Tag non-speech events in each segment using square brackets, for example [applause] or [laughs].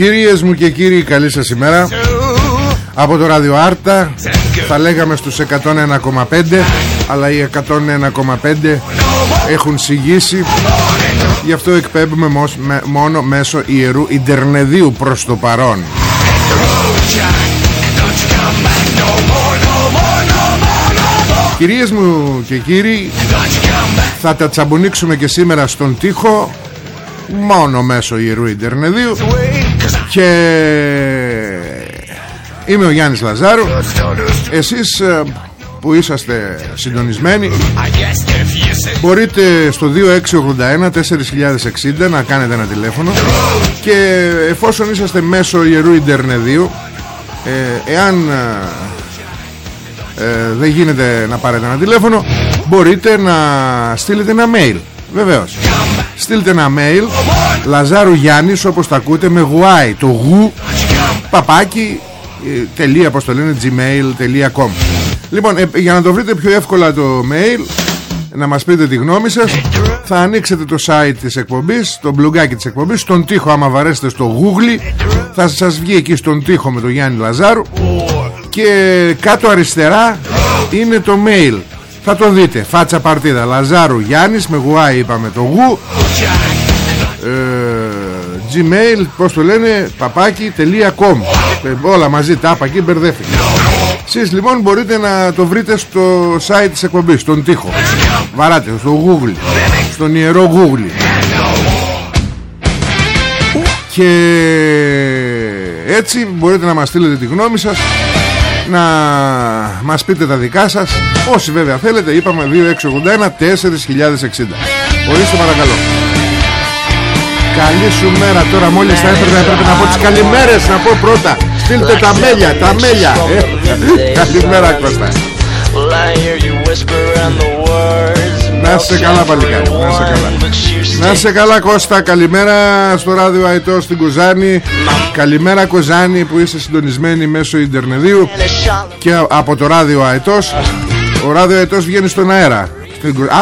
Κυρίες μου και κύριοι καλή σας ημέρα. Από το ράδιο Άρτα Θα λέγαμε στους 101,5 Αλλά οι 101,5 Έχουν συγγύσει. Γι' αυτό εκπέμπουμε μόνο μέσω ιερού Ιντερνεδίου προς το παρόν. Κυρίες μου και κύριοι Θα τα τσαμπουνίξουμε και σήμερα στον τοίχο Μόνο μέσω ιερού Ιντερνεδίου και είμαι ο Γιάννης Λαζάρου. Εσείς ε, που είσαστε συντονισμένοι Μπορείτε στο 2681 4060 να κάνετε ένα τηλέφωνο. Και εφόσον είσαστε μέσω Ιερού Ιντερνεδίου ε, Εάν ε, δεν γίνεται να πάρετε ένα τηλέφωνο Μπορείτε να στείλετε ένα mail Βεβαίως. Στείλτε ένα mail Λαζάρου Γιάννης όπως τα ακούτε με γουάι Το γου Παπάκι ε, τελεία πως το λένε gmail.com Λοιπόν ε, για να το βρείτε πιο εύκολα το mail Να μας πείτε τη γνώμη σας Θα ανοίξετε το site της εκπομπής Το μπλουγκάκι της εκπομπής Στον τοίχο άμα βαρέσετε στο google Θα σας βγει εκεί στον τοίχο με το Γιάννη Λαζάρου. Και κάτω αριστερά Είναι το mail θα το δείτε. Φάτσα παρτίδα. Λαζάρου Γιάννης Με γουάι είπαμε το γου. Ε, Gmail Πως το λένε Παπάκι.com ε, Όλα μαζί τάπα εκεί μπερδεύτηκε Εσείς λοιπόν μπορείτε να το βρείτε στο site της εκπομπής Στον τοίχο. Βαράτε στο Google. Στον ιερό Google. Και έτσι μπορείτε να μας στείλετε τη γνώμη σας να μας πείτε τα δικά σας. Όσοι βέβαια θέλετε είπαμε 2681 4060 ορίστε παρακαλώ. Καλή σου μέρα. Τώρα μόλις θα έπρεπε, έπρεπε να πω τις καλημέρες να πω πρώτα. Στείλτε τα μέλια, τα μέλια. Ε, Καλημέρα Κώστα Να σε καλά παλικάρι Να σε καλά. Να σε καλά Κώστα. Καλημέρα στο ράδιο Αιτό στην Κουζάνη Καλημέρα Κουζάνη που είσαι συντονισμένη μέσω Ιντερνεδίου Και από το ράδιο Αετός Ο ράδιο Αετός βγαίνει στον αέρα.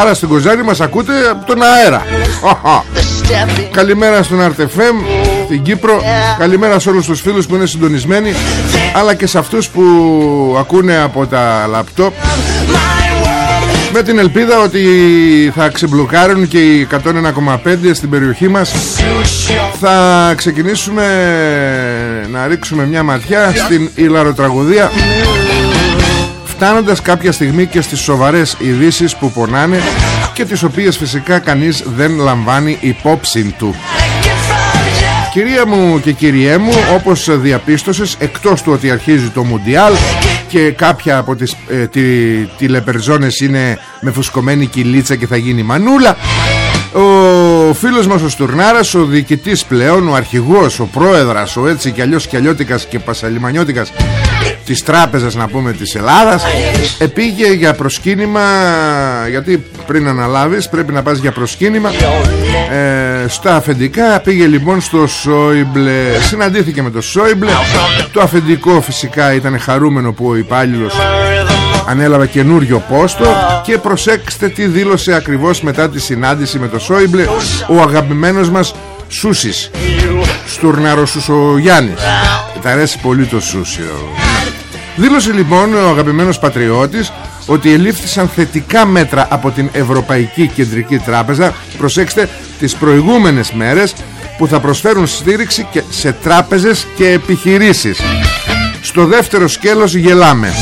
Άρα στην Κοζάνη μας ακούτε από τον αέρα. Καλημέρα στον Αρτεφέμ Στην Κύπρο. Καλημέρα σε όλους τους φίλους που είναι συντονισμένοι Αλλά και σε αυτούς που ακούνε από τα λαπτόπ με την ελπίδα ότι θα ξεμπλοκάρουν και οι 101,5 στην περιοχή μας. Θα ξεκινήσουμε να ρίξουμε μια ματιά στην ηλαροτραγουδία φτάνοντας κάποια στιγμή και στις σοβαρές ειδήσεις που πονάνε και τις οποίες φυσικά κανείς δεν λαμβάνει υπόψη του. Κυρία μου και κυριέ μου όπως διαπίστωσες εκτός του ότι αρχίζει το Μουντιάλ και κάποια από τις ε, τη, τηλεπερζόνες είναι με φουσκωμένη κυλίτσα και θα γίνει μανούλα. Ο φίλος μας ο Στουρνάρας ο διοικητής πλέον ο αρχηγός ο πρόεδρας ο έτσι κι αλλιώς κι αλλιώτικας και πασαλιμανιώτικας της τράπεζας να πούμε της Ελλάδας επήγε για προσκύνημα γιατί πριν αναλάβεις πρέπει να πας για προσκύνημα ε, στα αφεντικά. Πήγε λοιπόν στο Σόιμπλε συναντήθηκε με το Σόιμπλε. Το αφεντικό φυσικά ήταν χαρούμενο που ο υπάλληλος ανέλαβε καινούριο πόστο και προσέξτε τι δήλωσε ακριβώς μετά τη συνάντηση με το Σόιμπλε ο αγαπημένος μας Σούσης Στουρναρος ο Γιάννης τα αρέσει πολύ το Σούσι Δήλωσε λοιπόν ο αγαπημένος πατριώτης ότι ελήφθησαν θετικά μέτρα από την Ευρωπαϊκή Κεντρική Τράπεζα προσέξτε τις προηγούμενες μέρες που θα προσφέρουν στήριξη και σε τράπεζες και επιχειρήσεις. Στο δεύτερο σκέλος γελάμε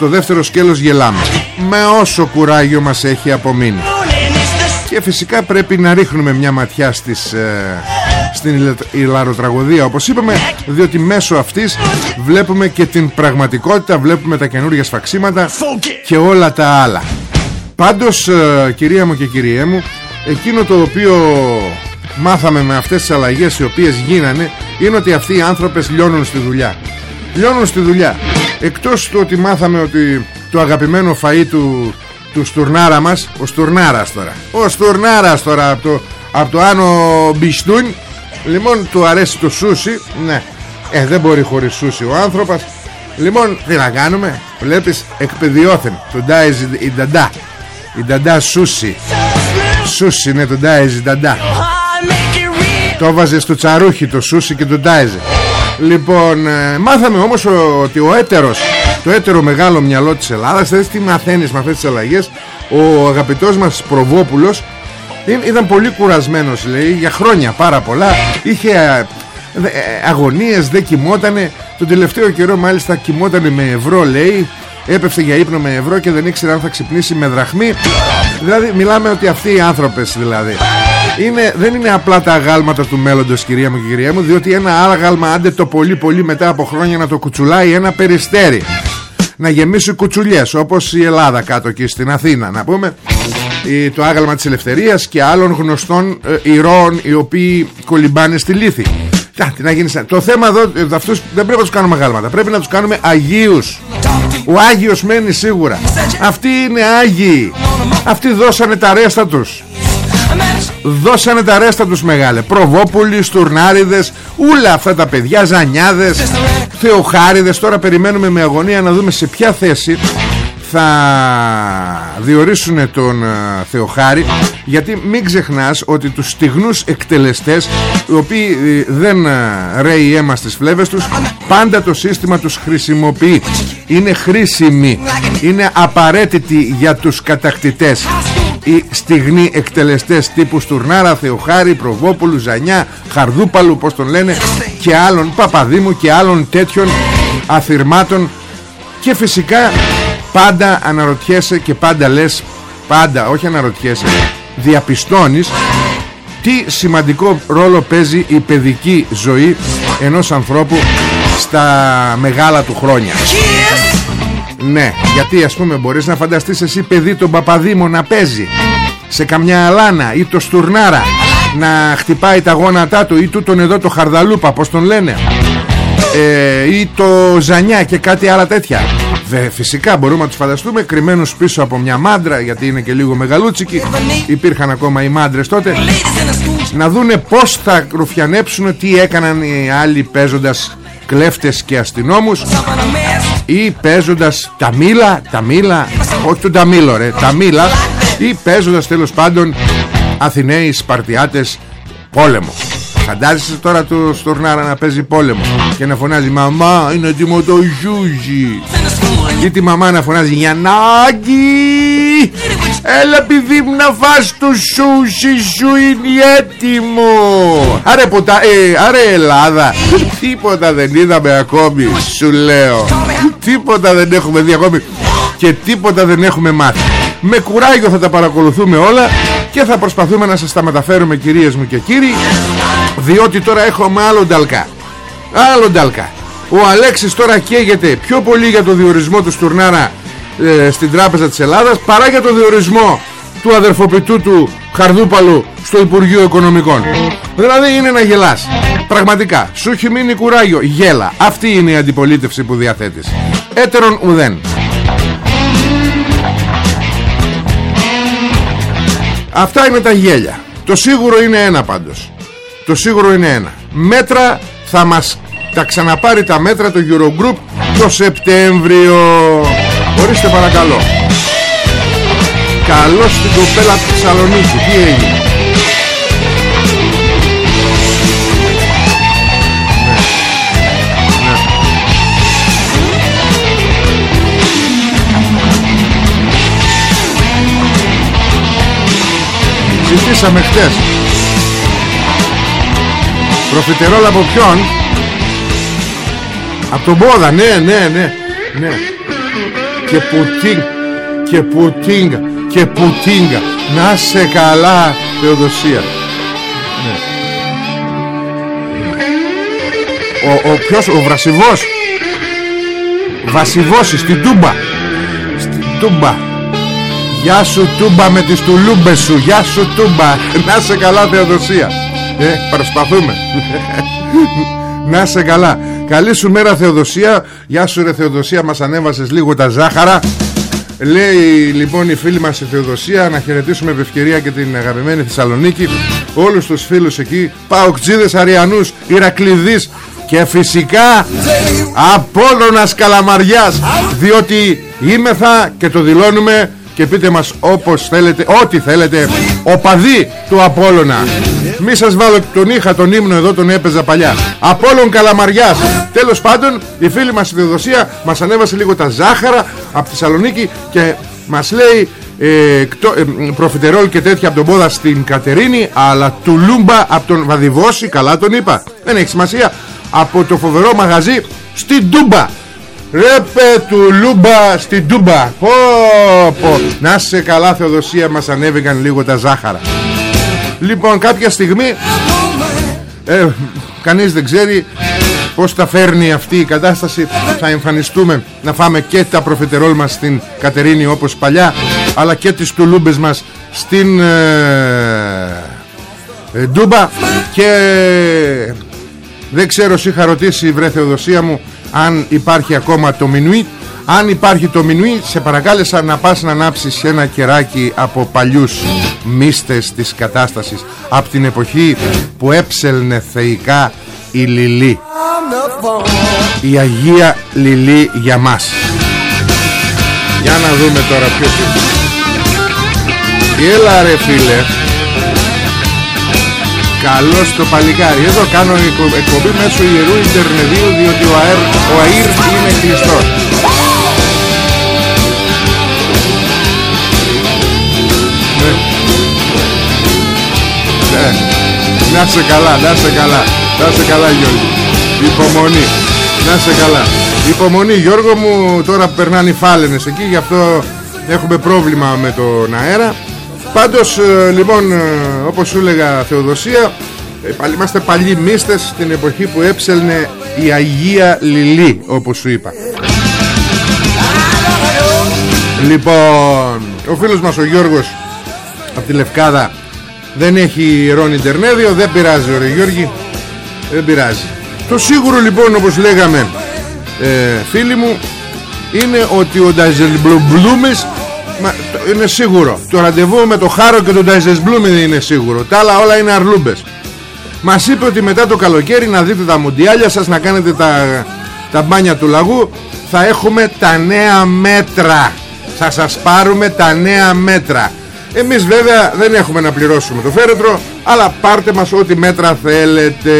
στο δεύτερο σκέλος γελάμε. Με όσο κουράγιο μας έχει απομείνει. Και φυσικά πρέπει να ρίχνουμε μια ματιά στις, ε, στην ηλαροτραγωδία όπως είπαμε διότι μέσω αυτής βλέπουμε και την πραγματικότητα βλέπουμε τα καινούργια σφαξίματα και όλα τα άλλα. Πάντως ε, κυρία μου και κυριέ μου εκείνο το οποίο μάθαμε με αυτές τις αλλαγές οι οποίες γίνανε είναι ότι αυτοί οι άνθρωπες λιώνουν στη δουλειά λιώνουν στη δουλειά. Εκτός του ότι μάθαμε ότι το αγαπημένο φαΐ του, του Στουρνάρα μας ο Στουρνάρας τώρα. Ο Στουρνάρας τώρα από το, από το Άνω Μπιστούν. Λοιπόν του αρέσει το σούσι. Ναι. Ε δεν μπορεί χωρίς σούσι ο άνθρωπος. Λοιπόν τι να κάνουμε. Βλέπεις εκπαιδιώθεν τον τάιζ η νταντά. Η νταντά σούσι. Σούσι ναι τον τάιζ η νταντά. Το βάζε στο τσαρούχι το σούσι και τον τάιζε Λοιπόν, ε, μάθαμε όμως ότι ο έτερος, το έτερο μεγάλο μυαλό της Ελλάδας, θες τι μαθαίνεις με αυτές τις αλλαγές, ο αγαπητός μας Προβόπουλος ήταν πολύ κουρασμένος λέει για χρόνια πάρα πολλά. Είχε ε, ε, αγωνίες δεν κοιμότανε. Τον τελευταίο καιρό μάλιστα κοιμότανε με ευρώ λέει. Έπεφτε για ύπνο με ευρώ και δεν ήξερε αν θα ξυπνήσει με δραχμή. Δηλαδή μιλάμε ότι αυτοί οι άνθρωπες δηλαδή είναι, δεν είναι απλά τα αγάλματα του μέλλοντος κυρία μου και κυρία μου διότι ένα άγαλμα άντε το πολύ πολύ μετά από χρόνια να το κουτσουλάει ένα περιστέρι. Να γεμίσει κουτσουλιές όπως η Ελλάδα κάτω εκεί στην Αθήνα να πούμε. Το άγαλμα της ελευθερίας και άλλων γνωστών ε, ηρώων οι οποίοι κολυμπάνε στη λύθη. Τι να γίνεις Το θέμα εδώ ε, αυτούς δεν πρέπει να τους κάνουμε αγάλματα Πρέπει να τους κάνουμε Αγίους. Ο Άγιος μένει σίγουρα. Αυτοί είναι Άγιοι. Αυτοί δώσανε τα ρέστα τους Δώσανε τα ρέστα τους μεγάλε. Προβόπουλοι, Στουρνάριδες Ούλα αυτά τα παιδιά, Ζανιάδες Θεοχάριδες. Τώρα περιμένουμε με αγωνία να δούμε σε ποια θέση θα διορίσουν τον uh, Θεοχάρη. Γιατί μην ξεχνάς ότι τους στιγνούς εκτελεστές οι οποίοι ε, δεν uh, ρέει αίμα στις φλέβες τους πάντα το σύστημα τους χρησιμοποιεί. Είναι χρήσιμοι είναι απαραίτητοι για τους κατακτητές οι στιγνοί εκτελεστές τύπου Στουρνάρα, Θεοχάρη, Προβόπουλου, Ζανιά, Χαρδούπαλου πως τον λένε και άλλων Παπαδήμου και άλλων τέτοιων αφηρμάτων και φυσικά πάντα αναρωτιέσαι και πάντα λες πάντα όχι αναρωτιέσαι διαπιστώνεις τι σημαντικό ρόλο παίζει η παιδική ζωή ενός ανθρώπου στα μεγάλα του χρόνια ναι γιατί ας πούμε μπορείς να φανταστείς εσύ παιδί τον Παπαδήμο να παίζει σε καμιά αλάνα ή το στουρνάρα να χτυπάει τα γόνατά του ή τούτον εδώ το χαρδαλούπα πως τον λένε ε, ή το ζανιά και κάτι άλλα τέτοια. Δε, φυσικά μπορούμε να τους φανταστούμε κρυμμένους πίσω από μια μάντρα γιατί είναι και λίγο μεγαλούτσικοι. Υπήρχαν ακόμα οι μάντρες τότε. Να δούνε πως θα ρουφιανέψουν τι έκαναν οι άλλοι παίζοντας κλέφτες και αστυνόμους ή παίζοντας τα μήλα, τα μήλα, όχι τον ταμίλο ρε, τα μήλα ή παίζοντας τέλος πάντων Αθηναίοι Σπαρτιάτες πόλεμο. Φαντάζεσαι τώρα το Στορνάρα να παίζει πόλεμο και να φωνάζει «Μαμά, είναι έτοιμο το ζούζι» ή τη μαμά να φωνάζει «Γιαννάκη, έλα παιδί μου να φας το σούσι σου είναι έτοιμο» Άρε, ποτα... ε, άρε Ελλάδα, τίποτα δεν είδαμε ακόμη, σου λέω. Τίποτα δεν έχουμε δει ακόμη και τίποτα δεν έχουμε μάθει. Με κουράγιο θα τα παρακολουθούμε όλα και θα προσπαθούμε να σας τα μεταφέρουμε κυρίες μου και κύριοι διότι τώρα έχουμε άλλο νταλκά. Άλλο νταλκά. Ο Αλέξης τώρα καίγεται πιο πολύ για το διορισμό του Στουρνάρα ε, στην Τράπεζα της Ελλάδας παρά για το διορισμό του αδερφοποιητού του Χαρδούπαλου στο Υπουργείο Οικονομικών. Δηλαδή είναι να γελάς. Πραγματικά σου έχει μείνει κουράγιο. Γέλα. Αυτή είναι η αντιπολίτευση που διαθέτεις. Έτερον ουδέν. Αυτά είναι τα γέλια. Το σίγουρο είναι ένα πάντως. Το σίγουρο είναι ένα. Μέτρα θα μας τα ξαναπάρει τα μέτρα το Eurogroup το Σεπτέμβριο Ορίστε παρακαλώ. Καλώς στην κοπέλα του Θεσσαλονίκη. Τι έγινε; Συζητήσαμε χτες Προφιτερόλ από ποιον; Από τον Μπόδα. Ναι ναι ναι ναι Και Πουτίν Και Πουτίνγκα Και Πουτίνγκα Να σε καλά Θεοδοσία. Ναι. Ο, ο ποιος Ο Βρασιβός. Βασιβός στην Τούμπα. Στην Τούμπα. Γεια σου Τούμπα με τις τουλούμπες σου. Γεια σου Τούμπα. Να σε καλά Θεοδοσία. Ε προσπαθούμε [laughs] Να σε καλά. Καλή σου μέρα Θεοδοσία Γεια σου ρε Θεοδοσία μας ανέβασες λίγο τα ζάχαρα. Λέει λοιπόν η φίλη μας η Θεοδοσία Να χαιρετήσουμε με ευκαιρία και την αγαπημένη Θεσσαλονίκη Όλους τους φίλους εκεί Παοκτζίδες Αριανούς Ηρακλειδείς Και φυσικά Απόλλωνας Καλαμαριάς Διότι είμεθα και το δηλώνουμε και πείτε μας όπως θέλετε, ό,τι θέλετε οπαδί του Απόλλωνα. Μη σας βάλω τον είχα τον ύμνο εδώ τον έπαιζα παλιά. Απόλλων Καλαμαριάς. Τέλος πάντων η φίλη μας η Θεοδοσία μας ανέβασε λίγο τα ζάχαρα από τη Θεσσαλονίκη και μας λέει ε, κτο, ε, προφιτερόλ και τέτοια από τον Πόδα στην Κατερίνη αλλά τουλούμπα από τον Βαδιβόση καλά τον είπα. Δεν έχει σημασία. Από το φοβερό μαγαζί στην Τούμπα Ρε τουλούμπα στην Τούμπα. Πω, πω. Να 'σαι καλά Θεοδοσία μας ανέβηκαν λίγο τα ζάχαρα. Λοιπόν κάποια στιγμή ε, Κανείς δεν ξέρει πώς θα φέρνει αυτή η κατάσταση. Θα εμφανιστούμε να φάμε και τα προφιτερόλ μας στην Κατερίνη όπως παλιά Αλλά και τις τουλούμπες μας στην ε, ε, Ντούμπα. Και δεν ξέρω σου είχα ρωτήσει βρε Θεοδοσία μου αν υπάρχει ακόμα το μινουί αν υπάρχει το μινουί σε παρακάλεσα να πας να ανάψεις ένα κεράκι από παλιούς μίστες της κατάστασης από την εποχή που έψελνε θεϊκά η Λιλή. Η Αγία Λιλή για μας. Για να δούμε τώρα ποιος είναι. Έλα ρε φίλε Καλώς το παλικάρι. Εδώ κάνω εκπομπή μέσω ιερού Ιντερνεδίου Διότι ο, ΑΕΡ, ο ΑΕΡ είναι κλειστός ναι. ναι. Να σε καλά, να σε καλά. Να σε καλά Γιώργο Υπομονή. Να σε καλά. Υπομονή Γιώργο μου Τώρα περνάνε οι φάλαινες εκεί Γι' αυτό έχουμε πρόβλημα με τον αέρα Πάντως ε, λοιπόν ε, όπως σου έλεγα Θεοδοσία ε, πάλι, Είμαστε παλιοί μίστες στην εποχή που έψελνε η Αγία Λιλή όπως σου είπα. Λοιπόν ο φίλος μας ο Γιώργος από τη Λευκάδα δεν έχει ιερόν Ιντερνέδιο δεν πειράζει ωραία Γιώργη δεν πειράζει. Το σίγουρο λοιπόν όπως λέγαμε ε, φίλοι μου είναι ότι ο Νταζελμπλουμπλούμες Μα, είναι σίγουρο. Το ραντεβού με το Χάρο και τον Ταϊζεσμπλούμι δεν είναι σίγουρο. Τα άλλα όλα είναι αρλούμπες. Μας είπε ότι μετά το καλοκαίρι να δείτε τα μουντιάλια σας Να κάνετε τα, τα μπάνια του λαγού. Θα έχουμε τα νέα μέτρα. Θα σας πάρουμε τα νέα μέτρα. Εμείς βέβαια δεν έχουμε να πληρώσουμε το φέρετρο Αλλά πάρτε μας ό,τι μέτρα θέλετε.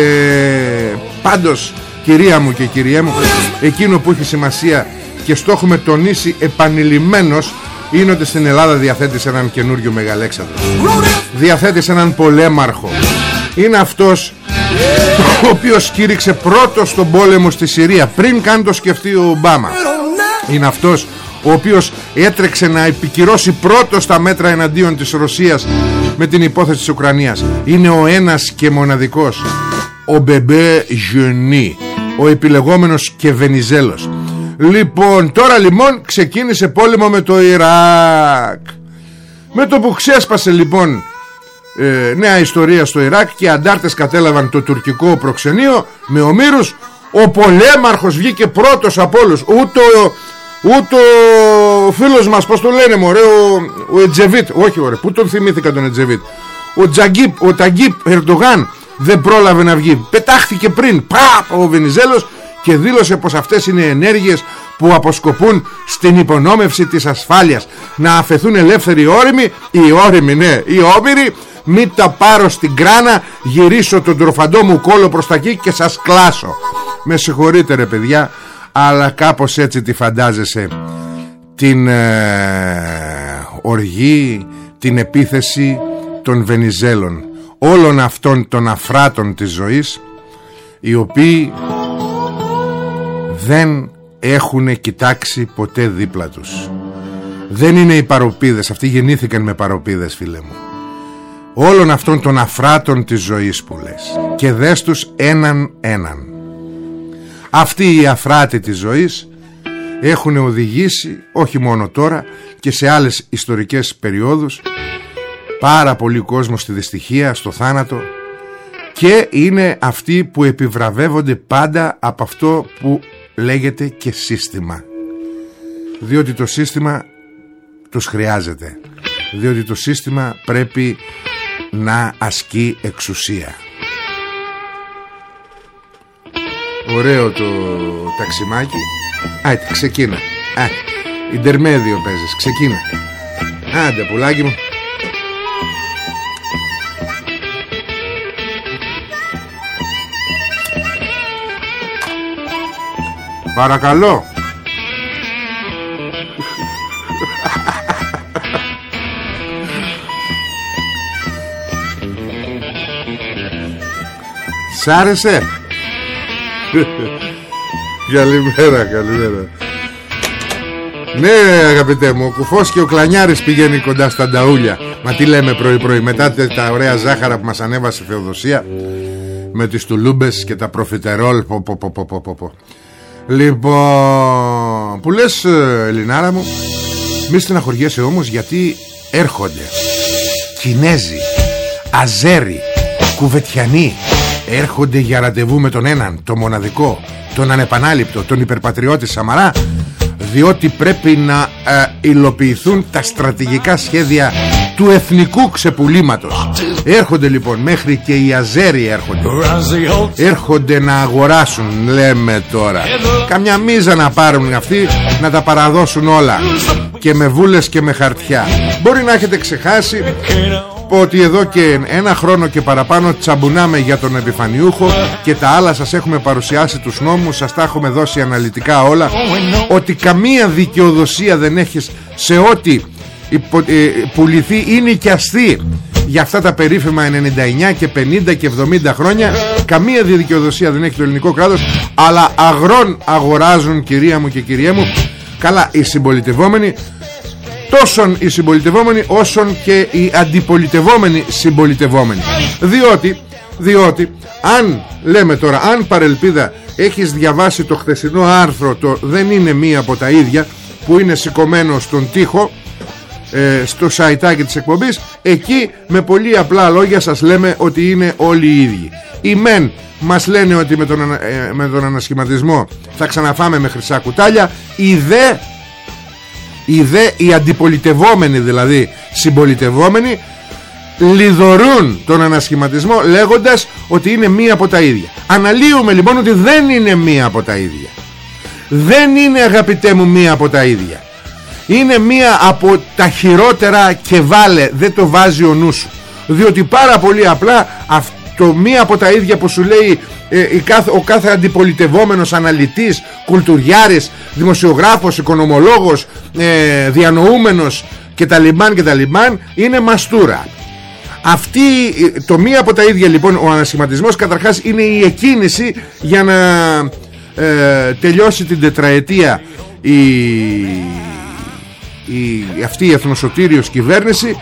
Πάντως κυρία μου και κυρία μου Εκείνο που έχει σημασία και στο έχουμε τονίσει επανειλημμένος είναι ότι στην Ελλάδα διαθέτεις έναν καινούριο μεγαλέξανδρο. Διαθέτεις έναν πολέμαρχο. Είναι αυτός ο οποίος κήρυξε πρώτος τον πόλεμο στη Συρία πριν καν το σκεφτεί ο Ομπάμα. Είναι αυτός ο οποίος έτρεξε να επικυρώσει πρώτος τα μέτρα εναντίον της Ρωσίας με την υπόθεση της Ουκρανίας. Είναι ο ένας και μοναδικός. Ο Μπεμπέ Ζιονί ο επιλεγόμενος και Βενιζέλος λοιπόν τώρα λοιπόν ξεκίνησε πόλεμο με το Ιράκ. Με το που ξέσπασε λοιπόν ε, νέα ιστορία στο Ιράκ και οι αντάρτες κατέλαβαν το τουρκικό προξενείο με ομήρους. Ο πολέμαρχος βγήκε πρώτος από όλους. Ούτε ο, ούτε ο φίλος μας πως το λένε μωρέ ο, ο Ετζεβίτ όχι ωραία που τον θυμήθηκα τον Ετζεβίτ ο Τζαγκίπ ο Ταγκίπ Ερντογάν δεν πρόλαβε να βγει. Πετάχτηκε πριν παπ ο Βενιζέλος και δήλωσε πως αυτές είναι ενέργειες που αποσκοπούν στην υπονόμευση της ασφάλειας. Να αφαιθούν ελεύθεροι όριμοι οι όριμοι ναι οι όμοιροι μη τα πάρω στην κράνα γυρίσω τον τροφαντό μου κόλο προς τα εκεί και σας κλάσω. Με συγχωρείτε ρε παιδιά αλλά κάπως έτσι τη φαντάζεσαι. Την ε, οργή την επίθεση των Βενιζέλων όλων αυτών των αφράτων της ζωής οι οποίοι δεν έχουν κοιτάξει ποτέ δίπλα τους. Δεν είναι οι παροπίδες αυτοί γεννήθηκαν με παροπίδες φίλε μου. Όλων αυτών των αφράτων της ζωής που λες. Και δες τους έναν έναν. Αυτοί οι αφράτοι της ζωής έχουν οδηγήσει όχι μόνο τώρα και σε άλλες ιστορικές περιόδους πάρα πολύ κόσμο στη δυστυχία, στο θάνατο και είναι αυτοί που επιβραβεύονται πάντα από αυτό που λέγεται και σύστημα. Διότι το σύστημα τους χρειάζεται. Διότι το σύστημα πρέπει να ασκεί εξουσία. Ωραίο το ταξιμάκι. Α, ξεκίνα. Α, Ιντερμέδιο παίζεις, ξεκίνα. Άντε πουλάκι μου Παρακαλώ. Σ' άρεσε; Καλημέρα καλημέρα. Ναι αγαπητέ μου Ο κουφός και ο κλανιάρης πηγαίνει κοντά στα νταούλια. Μα τι λέμε πρωί πρωί Μετά τα ωραία ζάχαρα που μας ανέβασε η Θεοδοσία Με τις τουλούμπες και τα προφιτερόλ πο, πο, πο, πο, πο, πο. Λοιπόν Που λες Ελληνάρα μου Μη στεναχωριέσαι όμως γιατί έρχονται Κινέζοι Αζέρι Κουβετιανοί. Έρχονται για ραντεβού με τον έναν, τον μοναδικό, τον ανεπανάληπτο, τον υπερπατριώτη Σαμαρά διότι πρέπει να ε, υλοποιηθούν τα στρατηγικά σχέδια του εθνικού ξεπουλήματος. Έρχονται λοιπόν μέχρι και οι Αζέροι έρχονται. Έρχονται να αγοράσουν λέμε τώρα. Καμιά μίζα να πάρουν αυτοί να τα παραδώσουν όλα. Και με βούλες και με χαρτιά. Μπορεί να έχετε ξεχάσει ότι εδώ και ένα χρόνο και παραπάνω τσαμπουνάμε για τον επιφανιούχο και τα άλλα σας έχουμε παρουσιάσει τους νόμους, σας τα έχουμε δώσει αναλυτικά όλα ότι καμία δικαιοδοσία δεν έχεις σε ό,τι ε, πουληθεί ή νοικιαστεί για αυτά τα περίφημα 99 και 50 και 70 χρόνια καμία δικαιοδοσία δεν έχει το ελληνικό κράτος αλλά αγρών αγοράζουν κυρία μου και κυρία μου καλά οι συμπολιτευόμενοι τόσον οι συμπολιτευόμενοι όσον και οι αντιπολιτευόμενοι συμπολιτευόμενοι. Διότι, διότι αν λέμε τώρα αν παρελπίδα έχεις διαβάσει το χθεσινό άρθρο το δεν είναι μία από τα ίδια που είναι σηκωμένο στον τοίχο ε, στο σαϊτάκι της εκπομπής. Εκεί με πολύ απλά λόγια σας λέμε ότι είναι όλοι οι ίδιοι. Οι μεν μας λένε ότι με τον, ε, με τον ανασχηματισμό θα ξαναφάμε με χρυσά κουτάλια. Οι δε οι δε οι αντιπολιτευόμενοι δηλαδή συμπολιτευόμενοι λιδωρούν τον ανασχηματισμό λέγοντας ότι είναι μία από τα ίδια. Αναλύουμε λοιπόν ότι δεν είναι μία από τα ίδια. Δεν είναι αγαπητέ μου μία από τα ίδια είναι μία από τα χειρότερα και βάλε δεν το βάζει ο νους σου διότι πάρα πολύ απλά αυτό μία από τα ίδια που σου λέει ε, ο κάθε αντιπολιτευόμενος αναλυτής, κουλτουριάρης, δημοσιογράφος, οικονομολόγος, ε, διανοούμενος και τα λιμάν και τα λιμάν είναι μαστούρα. Αυτή, ε, το μία από τα ίδια λοιπόν ο ανασχηματισμός καταρχάς είναι η εκκίνηση για να ε, τελειώσει την τετραετία η, η, αυτή η εθνοσωτήριος κυβέρνηση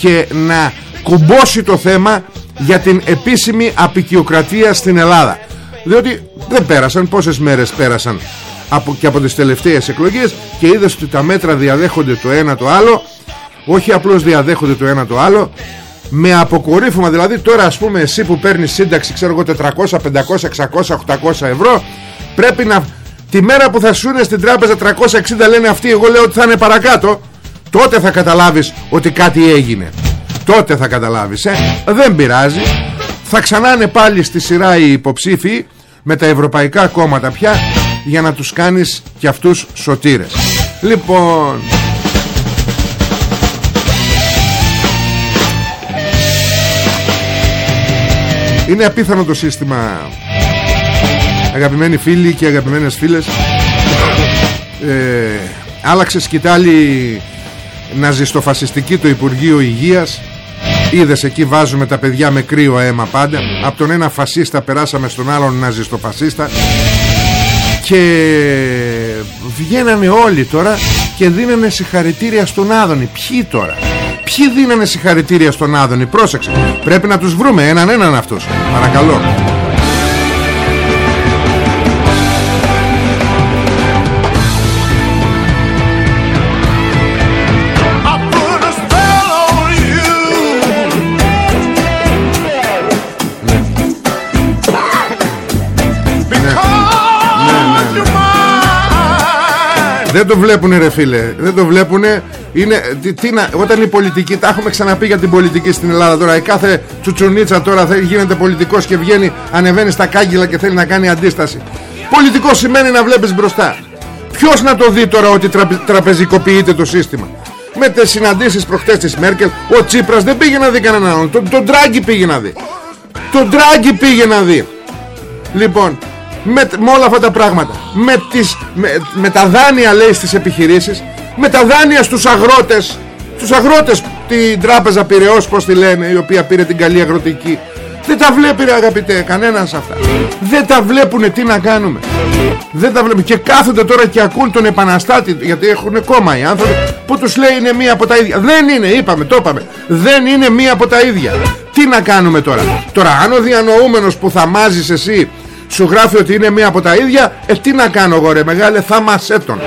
και να κουμπώσει το θέμα για την επίσημη απεικιοκρατία στην Ελλάδα. Διότι δεν πέρασαν πόσες μέρες πέρασαν από, και από τις τελευταίες εκλογές και είδες ότι τα μέτρα διαδέχονται το ένα το άλλο όχι απλώς διαδέχονται το ένα το άλλο με αποκορύφωμα δηλαδή τώρα ας πούμε εσύ που παίρνεις σύνταξη ξέρω εγώ 400, 500, 600, 800 ευρώ πρέπει να τη μέρα που θα σου είναι στην τράπεζα 360 λένε αυτοί εγώ λέω ότι θα είναι παρακάτω τότε θα καταλάβεις ότι κάτι έγινε. Τότε θα καταλάβεις ε; δεν πειράζει. Θα ξανάνε πάλι στη σειρά οι υποψήφοι με τα ευρωπαϊκά κόμματα πια για να τους κάνεις και αυτούς σωτήρες. Λοιπόν. Είναι απίθανο το σύστημα αγαπημένοι φίλοι και αγαπημένες φίλες ε, άλλαξε σκητάλη ναζιστοφασιστική το Υπουργείο Υγείας. Είδες εκεί βάζουμε τα παιδιά με κρύο αίμα πάντα. Από τον ένα φασίστα περάσαμε στον άλλον ναζιστοφασίστα Και βγαίνανε όλοι τώρα Και δίνανε συγχαρητήρια στον Άδωνη. Ποιοι τώρα; Ποιοι δίνανε συγχαρητήρια στον Άδωνη; Πρόσεξε. Πρέπει να τους βρούμε έναν έναν αυτούς. Παρακαλώ Δεν το βλέπουνε ρε φίλε. Δεν το βλέπουνε. Είναι, τι, τι να, Όταν η πολιτική Τα έχουμε ξαναπεί για την πολιτική στην Ελλάδα τώρα. Η κάθε τσουτσουνίτσα τώρα θα γίνεται πολιτικός Και βγαίνει ανεβαίνει στα κάγκυλα Και θέλει να κάνει αντίσταση. Πολιτικός σημαίνει να βλέπεις μπροστά. Ποιος να το δει τώρα ότι τραπεζικοποιείται το σύστημα; Με τις συναντήσεις προχτές της Μέρκελ Ο Τσίπρας δεν πήγε να δει κανέναν άλλον. Τον, τον Τράγκη πήγε να δει. Τον Τράγκη πήγε να δει. Λοιπόν με, με όλα αυτά τα πράγματα. Με, τις, με, με τα δάνεια λέει στις επιχειρήσεις με τα δάνεια στους αγρότες. Τους αγρότες την τράπεζα Πυραιός πως τη λένε η οποία πήρε την καλή αγροτική. Δεν τα βλέπει ρε αγαπητέ κανένας αυτά. Δεν τα βλέπουνε τι να κάνουμε. Δεν τα βλέπουν και κάθονται τώρα και ακούν τον επαναστάτη γιατί έχουν κόμμα οι άνθρωποι που τους λέει είναι μία από τα ίδια. Δεν είναι είπαμε το είπαμε. Δεν είναι μία από τα ίδια. Τι να κάνουμε τώρα. Τώρα αν ο διανοούμενος που θα μάζεις εσύ σου γράφει ότι είναι μία από τα ίδια. Ε τι να κάνω εγώ ρε μεγάλε θα μας έτον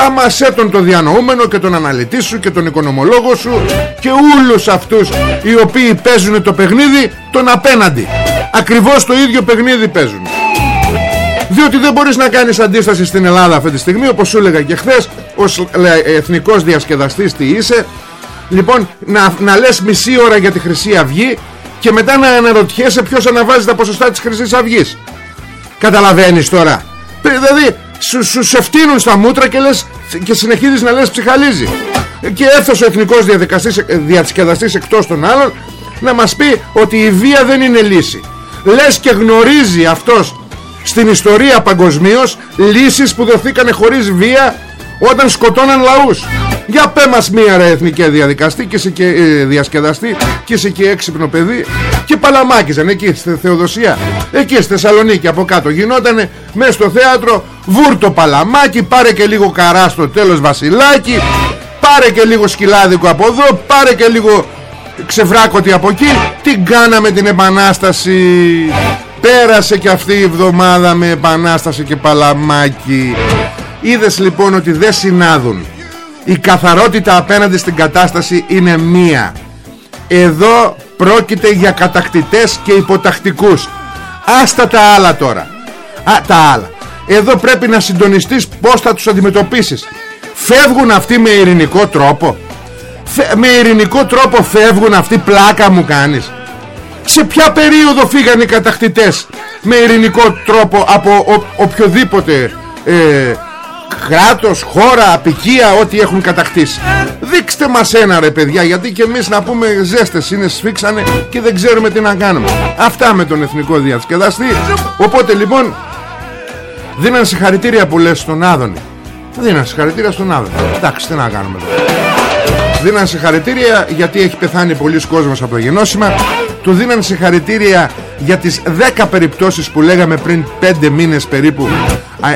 θα μας έτον το διανοούμενο και τον αναλυτή σου και τον οικονομολόγο σου και όλους αυτούς οι οποίοι παίζουν το παιχνίδι τον απέναντι. Ακριβώς το ίδιο παιχνίδι παίζουν. Διότι δεν μπορείς να κάνεις αντίσταση στην Ελλάδα αυτή τη στιγμή όπως σου έλεγα και χθες ως εθνικός διασκεδαστής τι είσαι. Λοιπόν να, να λες μισή ώρα για τη Χρυσή Αυγή και μετά να αναρωτιέσαι ποιος αναβάζει τα ποσοστά της Χρυσής Αυγής Καταλαβαίνεις τώρα. Δηλαδή σου, σου σε φτύνουν στα μούτρα και, λες, και συνεχίζεις να λες ψυχαλίζει. Και έφτασε ο εθνικός διασκεδαστής εκτός των άλλων Να μας πει ότι η βία δεν είναι λύση. Λες και γνωρίζει αυτός στην ιστορία παγκοσμίως λύσεις που δοθήκανε χωρίς βία όταν σκοτώναν λαούς για πέ μας μία ρε εθνική διαδικαστή και είσαι και ε, διασκεδαστή και είσαι και έξυπνο παιδί και παλαμάκιζαν εκεί στη Θεοδοσία. Εκεί στη Θεσσαλονίκη από κάτω. Γινότανε μέσα στο θέατρο βούρτο παλαμάκι πάρε και λίγο καρά στο τέλος βασιλάκι πάρε και λίγο σκυλάδικο από εδώ πάρε και λίγο ξεβράκωτη από εκεί. Τι κάναμε την επανάσταση. Πέρασε και αυτή η εβδομάδα με επανάσταση και παλαμάκι. Είδες λοιπόν ότι δεν συνάδουν Η καθαρότητα απέναντι στην κατάσταση είναι μία. Εδώ πρόκειται για κατακτητές και υποτακτικούς. Άστα τα άλλα τώρα. Α, τα άλλα. Εδώ πρέπει να συντονιστείς πως θα τους αντιμετωπίσεις. Φεύγουν αυτοί με ειρηνικό τρόπο. Με ειρηνικό τρόπο φεύγουν αυτοί πλάκα μου κάνεις. Σε ποια περίοδο φύγαν οι κατακτητές Με ειρηνικό τρόπο από ο, οποιοδήποτε ε, κράτος, χώρα, απικία, ό,τι έχουν κατακτήσει. Δείξτε μας ένα ρε παιδιά, γιατί και εμείς να πούμε ζέστες είναι σφίξανε και δεν ξέρουμε τι να κάνουμε. Αυτά με τον εθνικό διασκεδαστή. Οπότε λοιπόν, δίναν συγχαρητήρια που λες στον Άδωνη. Δίναν συγχαρητήρια στον Άδωνη. Εντάξει, τι να κάνουμε τώρα. Δίναν συγχαρητήρια γιατί έχει πεθάνει πολλοί κόσμος από το γενώσιμα του δίναν συγχαρητήρια για τις 10 περιπτώσεις που λέγαμε πριν 5 μήνες περίπου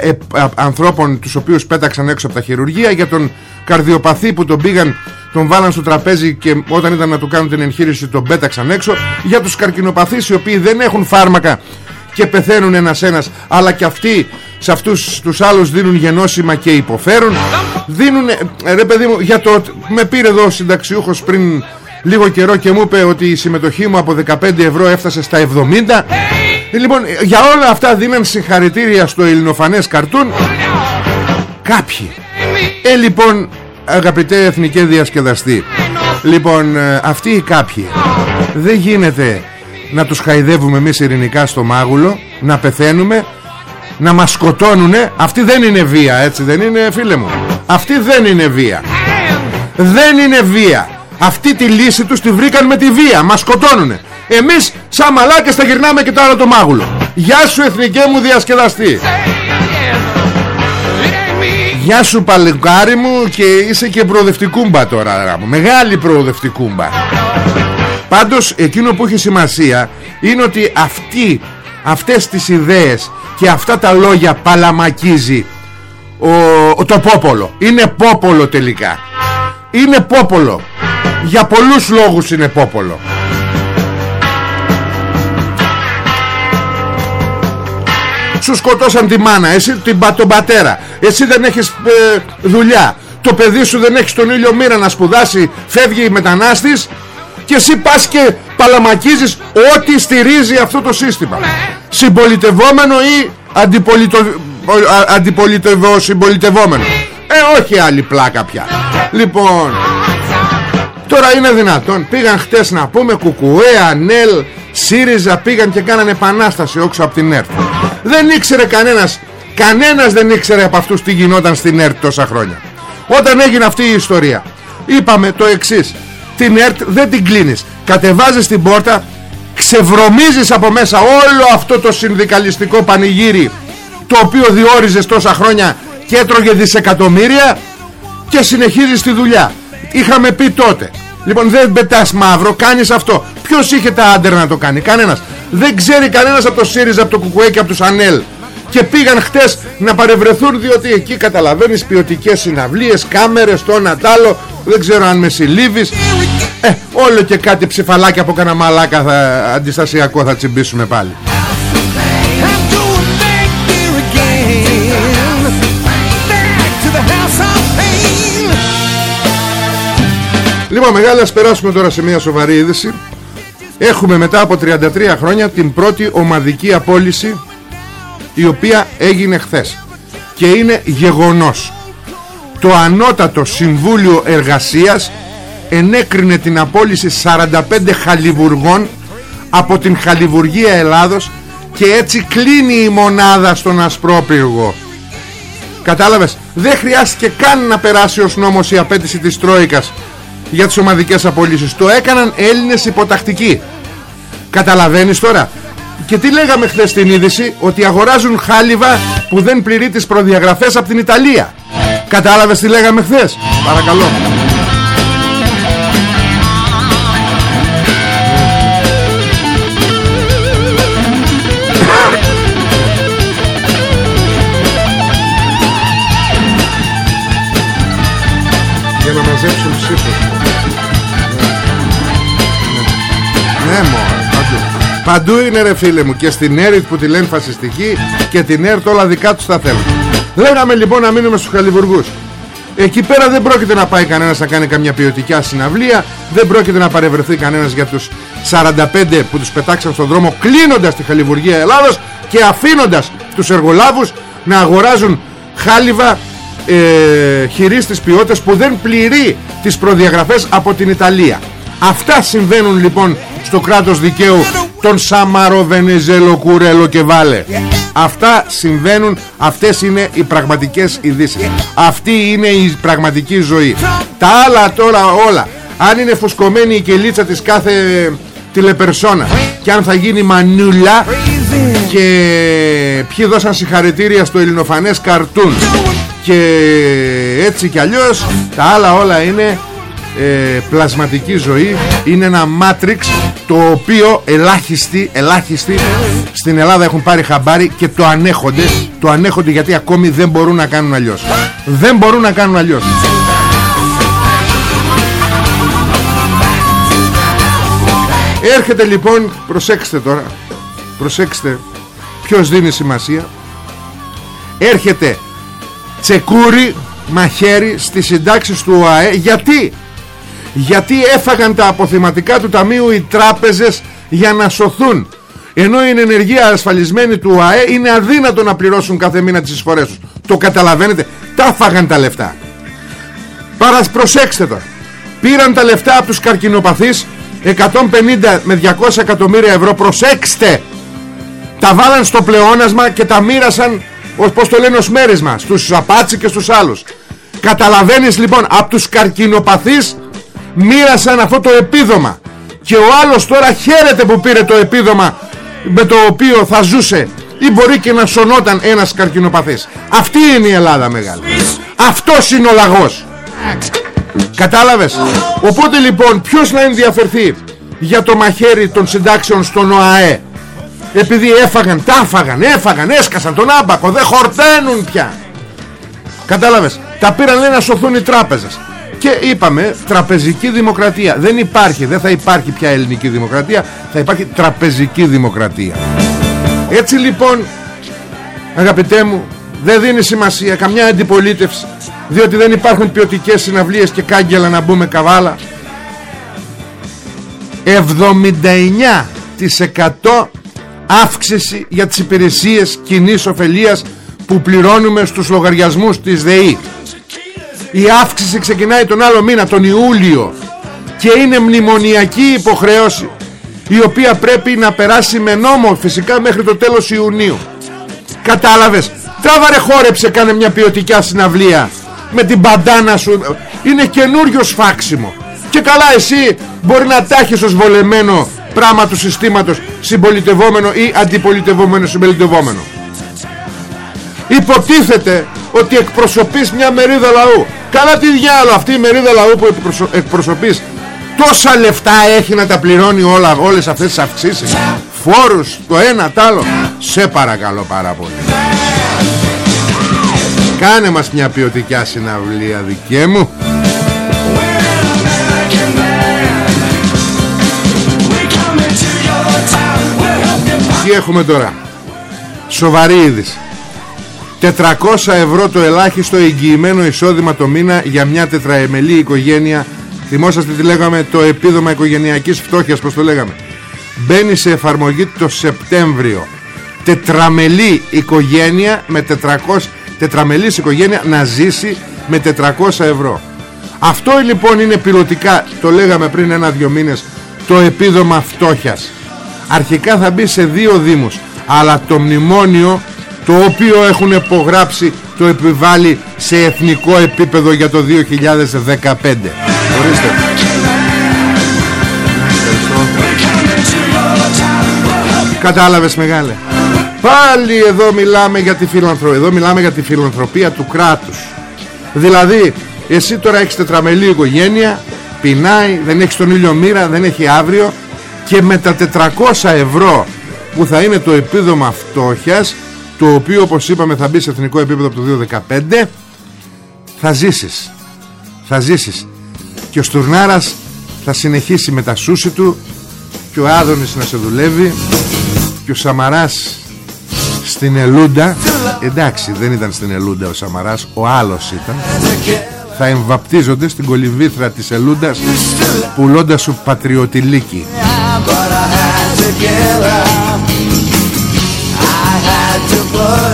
ε, ανθρώπων τους οποίους πέταξαν έξω από τα χειρουργεία για τον καρδιοπαθή που τον πήγαν τον βάλαν στο τραπέζι και όταν ήταν να του κάνουν την εγχείρηση τον πέταξαν έξω. Για τους καρκινοπαθείς οι οποίοι δεν έχουν φάρμακα και πεθαίνουν ένας ένας αλλά και αυτοί σε αυτούς τους άλλους δίνουν γενώσιμα και υποφέρουν. Δίνουν ρε παιδί μου για το με πήρε εδώ ο συνταξιούχος πριν λίγο καιρό και μου είπε ότι η συμμετοχή μου από 15 ευρώ έφτασε στα 70 ε, λοιπόν για όλα αυτά δίναν συγχαρητήρια στο ελληνοφανές καρτούν. Κάποιοι. Ε λοιπόν αγαπητέ εθνικέ διασκεδαστή λοιπόν ε, αυτοί οι κάποιοι δεν γίνεται να τους χαϊδεύουμε εμείς ειρηνικά στο μάγουλο να πεθαίνουμε να μας σκοτώνουνε. Αυτή δεν είναι βία έτσι δεν είναι φίλε μου. Αυτή δεν είναι βία. Δεν είναι βία αυτή τη λύση τους τη βρήκαν με τη βία μας σκοτώνουνε εμείς σαν μαλάκες θα γυρνάμε και το άλλο το μάγουλο Γεια σου εθνικέ μου διασκεδαστή Γεια σου παλικάρι μου και είσαι και προοδευτικούμπα τώρα Μεγάλη προοδευτικούμπα Πάντως εκείνο που έχει σημασία είναι ότι αυτή, αυτές τις ιδέες και αυτά τα λόγια παλαμακίζει ο, το πόπολο. Είναι πόπολο τελικά. Είναι πόπολο. Για πολλούς λόγους είναι πόπολο. Σου σκοτώσαν τη μάνα, εσύ την, τον πατέρα. Εσύ δεν έχεις ε, δουλειά. Το παιδί σου δεν έχεις τον ήλιο μοίρα να σπουδάσει. Φεύγει η μετανάστης και εσύ πας και παλαμακίζεις ό,τι στηρίζει αυτό το σύστημα συμπολιτευόμενο ή αντιπολιτευ... αντιπολιτευό συμπολιτευόμενο ε όχι άλλη πλάκα πια λοιπόν τώρα είναι δυνατόν. Πήγαν χτες να πούμε κουκουέ, ανέλ ΣΥΡΙΖΑ πήγαν και κάνανε επανάσταση όξω από την ΕΡΤ. Δεν ήξερε κανένας κανένας δεν ήξερε από αυτούς τι γινόταν στην ΕΡΤ τόσα χρόνια. Όταν έγινε αυτή η ιστορία είπαμε το εξής την ΕΡΤ δεν την κλείνεις. Κατεβάζεις την πόρτα ξεβρωμίζεις από μέσα όλο αυτό το συνδικαλιστικό πανηγύρι το οποίο διόριζες τόσα χρόνια και έτρωγε δισεκατομμύρια και συνεχίζεις τη δουλειά. Είχαμε πει τότε λοιπόν δεν πετάς μαύρο κάνεις αυτό. Ποιος είχε τα άντερα να το κάνει κανένας. Δεν ξέρει κανένας από το ΣΥΡΙΖΑ από το ΚΚΕ και από τους ΑΝΕΛ. Και πήγαν χτες να παρευρεθούν διότι εκεί καταλαβαίνεις ποιοτικές συναυλίες κάμερες το ένα δεν ξέρω αν με συλλήβεις. Ε, όλο και κάτι ψηφαλάκια από κανένα μαλάκα θα, αντιστασιακό θα τσιμπήσουμε πάλι Λοιπόν μεγάλα ας περάσουμε τώρα σε μια σοβαρή είδηση. Έχουμε μετά από 33 χρόνια την πρώτη ομαδική απόλυση η οποία έγινε χθες και είναι γεγονός. Το ανώτατο Συμβούλιο Εργασίας ενέκρινε την απόλυση 45 χαλιβουργών από την Χαλιβουργία Ελλάδος και έτσι κλείνει η μονάδα στον Ασπρόπυργο. Κατάλαβες Δεν χρειάστηκε καν να περάσει ως νόμος η απέτηση της Τρόικας για τις ομαδικές απολύσεις. Το έκαναν Έλληνες υποτακτικοί. Καταλαβαίνεις τώρα. Και τι λέγαμε χθες στην είδηση; Ότι αγοράζουν χάλιβα που δεν πληρεί τις προδιαγραφές από την Ιταλία. Κατάλαβες τι λέγαμε χθες; Παρακαλώ Παντού είναι ρε φίλε μου Και στην ΕΡΙΤ που τη λένε φασιστική Και την ΕΡΤ όλα δικά τους τα θέλουν. Λέγαμε λοιπόν να μείνουμε στους χαλιβουργούς. Εκεί πέρα δεν πρόκειται να πάει κανένας να κάνει καμιά ποιοτική συναυλία Δεν πρόκειται να παρευρεθεί κανένας για τους 45 που τους πετάξαν στον δρόμο Κλείνοντας τη χαλιβουργία Ελλάδος Και αφήνοντας τους εργολάβους να αγοράζουν χάλιβα ε, χειρίστης ποιότητας που δεν πληρεί τις προδιαγραφές από την Ιταλία. Αυτά συμβαίνουν λοιπόν στο κράτος δικαίου τον Σαμάρο Βενεζέλο Κουρέλο και Βάλε. Αυτά συμβαίνουν Αυτές είναι οι πραγματικές ειδήσεις. Αυτή είναι η πραγματική ζωή. Τα άλλα τώρα όλα. Αν είναι φουσκωμένη η κελίτσα της κάθε τηλεπερσόνα Και αν θα γίνει μανούλα Και ποιοι δώσαν συγχαρητήρια στο ελληνοφανές καρτούν. Και έτσι κι αλλιώς Τα άλλα όλα είναι ε, πλασματική ζωή Είναι ένα μάτριξ το οποίο ελάχιστοι, ελάχιστοι στην Ελλάδα έχουν πάρει χαμπάρι και το ανέχονται. Το ανέχονται γιατί ακόμη δεν μπορούν να κάνουν αλλιώς. Δεν μπορούν να κάνουν αλλιώς. Έρχεται λοιπόν προσέξτε τώρα προσέξτε ποιος δίνει σημασία. Έρχεται τσεκούρι μαχαίρι στις συντάξεις του ΟΑΕ. Γιατί; Γιατί έφαγαν τα αποθεματικά του ταμείου οι τράπεζες για να σωθούν. Ενώ η ενεργεία ασφαλισμένη του ΟΑΕ είναι αδύνατο να πληρώσουν κάθε μήνα τις εισφορές τους. Το καταλαβαίνετε. Τα έφαγαν τα λεφτά. Παρας προσέξτε τώρα. Πήραν τα λεφτά από τους καρκινοπαθείς 150 με 200 εκατομμύρια ευρώ. Προσέξτε. Τα βάλαν στο πλεόνασμα και τα μοίρασαν ως πως το λένε ως μέρισμα στους Απάτσι και στους άλλους. Καταλαβαίνεις λοιπόν από τους καρκινοπαθείς μοίρασαν αυτό το επίδομα και ο άλλος τώρα χαίρεται που πήρε το επίδομα με το οποίο θα ζούσε ή μπορεί και να σωνόταν ένας καρκινοπαθής αυτή είναι η Ελλάδα μεγάλη αυτός είναι ο λαγός κατάλαβες; Οπότε λοιπόν ποιος να ενδιαφερθεί για το μαχαίρι των συντάξεων στον ΟΑΕ; Επειδή έφαγαν, τα έφαγαν, έφαγαν, έσκασαν τον άμπακο, δεν χορταίνουν πια. Κατάλαβες, τα πήραν λέει να σωθούν οι τράπεζες. Και είπαμε τραπεζική δημοκρατία. Δεν υπάρχει, δεν θα υπάρχει πια ελληνική δημοκρατία, θα υπάρχει τραπεζική δημοκρατία. Έτσι λοιπόν, αγαπητέ μου, δεν δίνει σημασία καμιά αντιπολίτευση, διότι δεν υπάρχουν ποιοτικές συναυλίες και κάγκελα να μπούμε καβάλα. 79% αύξηση για τις υπηρεσίες κοινής ωφελίας που πληρώνουμε στους λογαριασμούς της ΔΕΗ. Η αύξηση ξεκινάει τον άλλο μήνα, τον Ιούλιο και είναι μνημονιακή υποχρέωση η οποία πρέπει να περάσει με νόμο φυσικά μέχρι το τέλος Ιουνίου. Κατάλαβες, τράβαρε χόρεψε κάνε μια ποιοτικά συναυλία με την παντάνα σου, είναι καινούριο σφάξιμο. Και καλά εσύ μπορεί να τάχεις ως βολεμένο πράγμα του συστήματος συμπολιτευόμενο ή αντιπολιτευόμενο συμπολιτευόμενο υποτίθεται ότι εκπροσωπείς μια μερίδα λαού. Καλά τι διάλο αυτή η μερίδα λαού που εκπροσωπείς τόσα λεφτά έχει να τα πληρώνει όλα, όλες αυτές τις αυξήσεις. Φόρους το ένα τ' άλλο. Σε παρακαλώ πάρα πολύ. Κάνε μας μια ποιοτική συναυλία δικέ μου. Τι έχουμε τώρα; Σοβαρή είδηση 400 ευρώ το ελάχιστο εγγυημένο εισόδημα το μήνα για μια τετραεμελή οικογένεια. Θυμόσαστε τι λέγαμε το επίδομα οικογενειακής φτώχειας πως το λέγαμε. Μπαίνει σε εφαρμογή το Σεπτέμβριο. Τετραμελή οικογένεια με 400 Τετραμελής οικογένεια να ζήσει με 400 ευρώ. Αυτό λοιπόν είναι πιλωτικά Το λέγαμε πριν ένα-δυο μήνες Το επίδομα φτώχειας. Αρχικά θα μπει σε δύο δήμους αλλά το μνημόνιο το οποίο έχουν υπογράψει το επιβάλλει σε εθνικό επίπεδο για το 2015 Ορίστε. Κατάλαβες μεγάλε. Πάλι εδώ μιλάμε για τη φιλανθρωπία Εδώ μιλάμε για τη φιλανθρωπία του κράτους. Δηλαδή εσύ τώρα έχεις τετραμελή οικογένεια Πεινάει, δεν έχεις τον ήλιο μοίρα Δεν έχει αύριο και με τα 400 ευρώ που θα είναι το επίδομα φτώχειας το οποίο όπως είπαμε θα μπει σε εθνικό επίπεδο από το 2015 θα ζήσεις. Θα ζήσεις. Και ο Στουρνάρας θα συνεχίσει με τα σούσι του και ο Άδωνης να σε δουλεύει και ο Σαμαράς στην Ελούντα. Εντάξει δεν ήταν στην Ελούντα ο Σαμαράς ο άλλος ήταν. Θα εμβαπτίζονται στην κολυμβήθρα της Ελούντας πουλώντας σου πατριωτηλίκι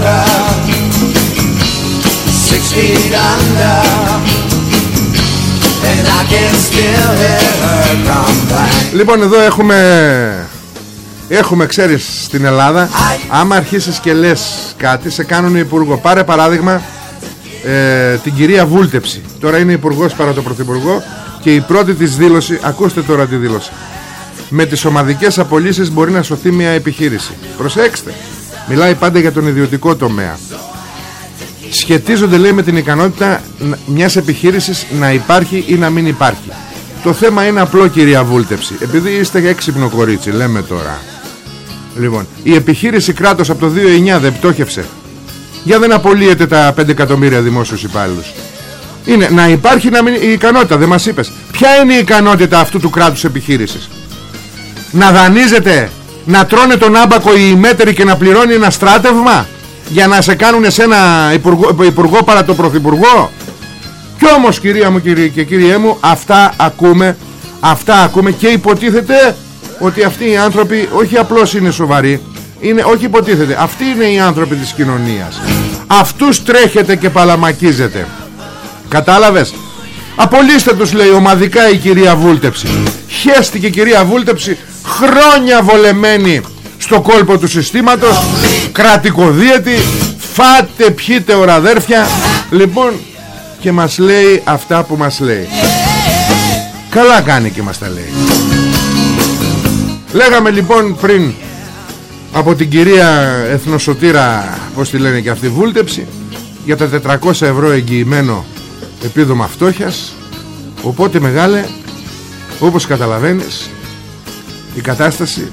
Λοιπόν εδώ έχουμε Έχουμε ξέρεις στην Ελλάδα. Άμα αρχίσεις και λες κάτι Σε κάνουν υπουργό. Πάρε παράδειγμα ε, την κυρία Βούλτεψη. Τώρα είναι υπουργός παρά το πρωθυπουργό Και η πρώτη της δήλωση Ακούστε τώρα τη δήλωση. Με τις ομαδικές απολύσεις μπορεί να σωθεί μια επιχείρηση. Προσέξτε Μιλάει πάντα για τον ιδιωτικό τομέα. Σχετίζονται λέει με την ικανότητα Μιας επιχείρησης να υπάρχει ή να μην υπάρχει. Το θέμα είναι απλό κυρία Βούλτεψη. Επειδή είστε έξυπνο κορίτσι λέμε τώρα. Λοιπόν η επιχείρηση κράτος από το 2009 δεν πτώχευσε. Για δεν απολύεται τα 5 εκατομμύρια δημόσιους υπάλληλους. Είναι να υπάρχει να μην, η ικανότητα δεν μας είπες. Ποια είναι η ικανότητα αυτού του κράτους επιχείρησης; Να δανείζεται; Να τρώνε τον άμπακο οι μέτεροι Και να πληρώνει ένα στράτευμα Για να σε κάνουν σε ένα υπουργό, υπουργό παρά το πρωθυπουργό; Κι όμως κυρία μου κύριε και κύριέ μου Αυτά ακούμε Αυτά ακούμε και υποτίθεται Ότι αυτοί οι άνθρωποι όχι απλώς είναι σοβαροί είναι, όχι υποτίθεται Αυτοί είναι οι άνθρωποι της κοινωνίας. Αυτούς τρέχετε και παλαμακίζετε. Κατάλαβες; Απολύστε τους λέει ομαδικά η κυρία Βούλτεψη. Χέστηκε η κυρία Βούλτεψη Χρόνια βολεμένη Στο κόλπο του συστήματος. Κρατικοδίαιτη Φάτε πιείτε οραδέρφια Λοιπόν και μας λέει αυτά που μας λέει. Καλά κάνει και μας τα λέει. Λέγαμε λοιπόν πριν από την κυρία Εθνοσωτήρα Πώς τη λένε και αυτή Βούλτεψη Για τα 400 ευρώ εγγυημένο επίδομα φτώχειας. Οπότε μεγάλε όπως καταλαβαίνεις η κατάσταση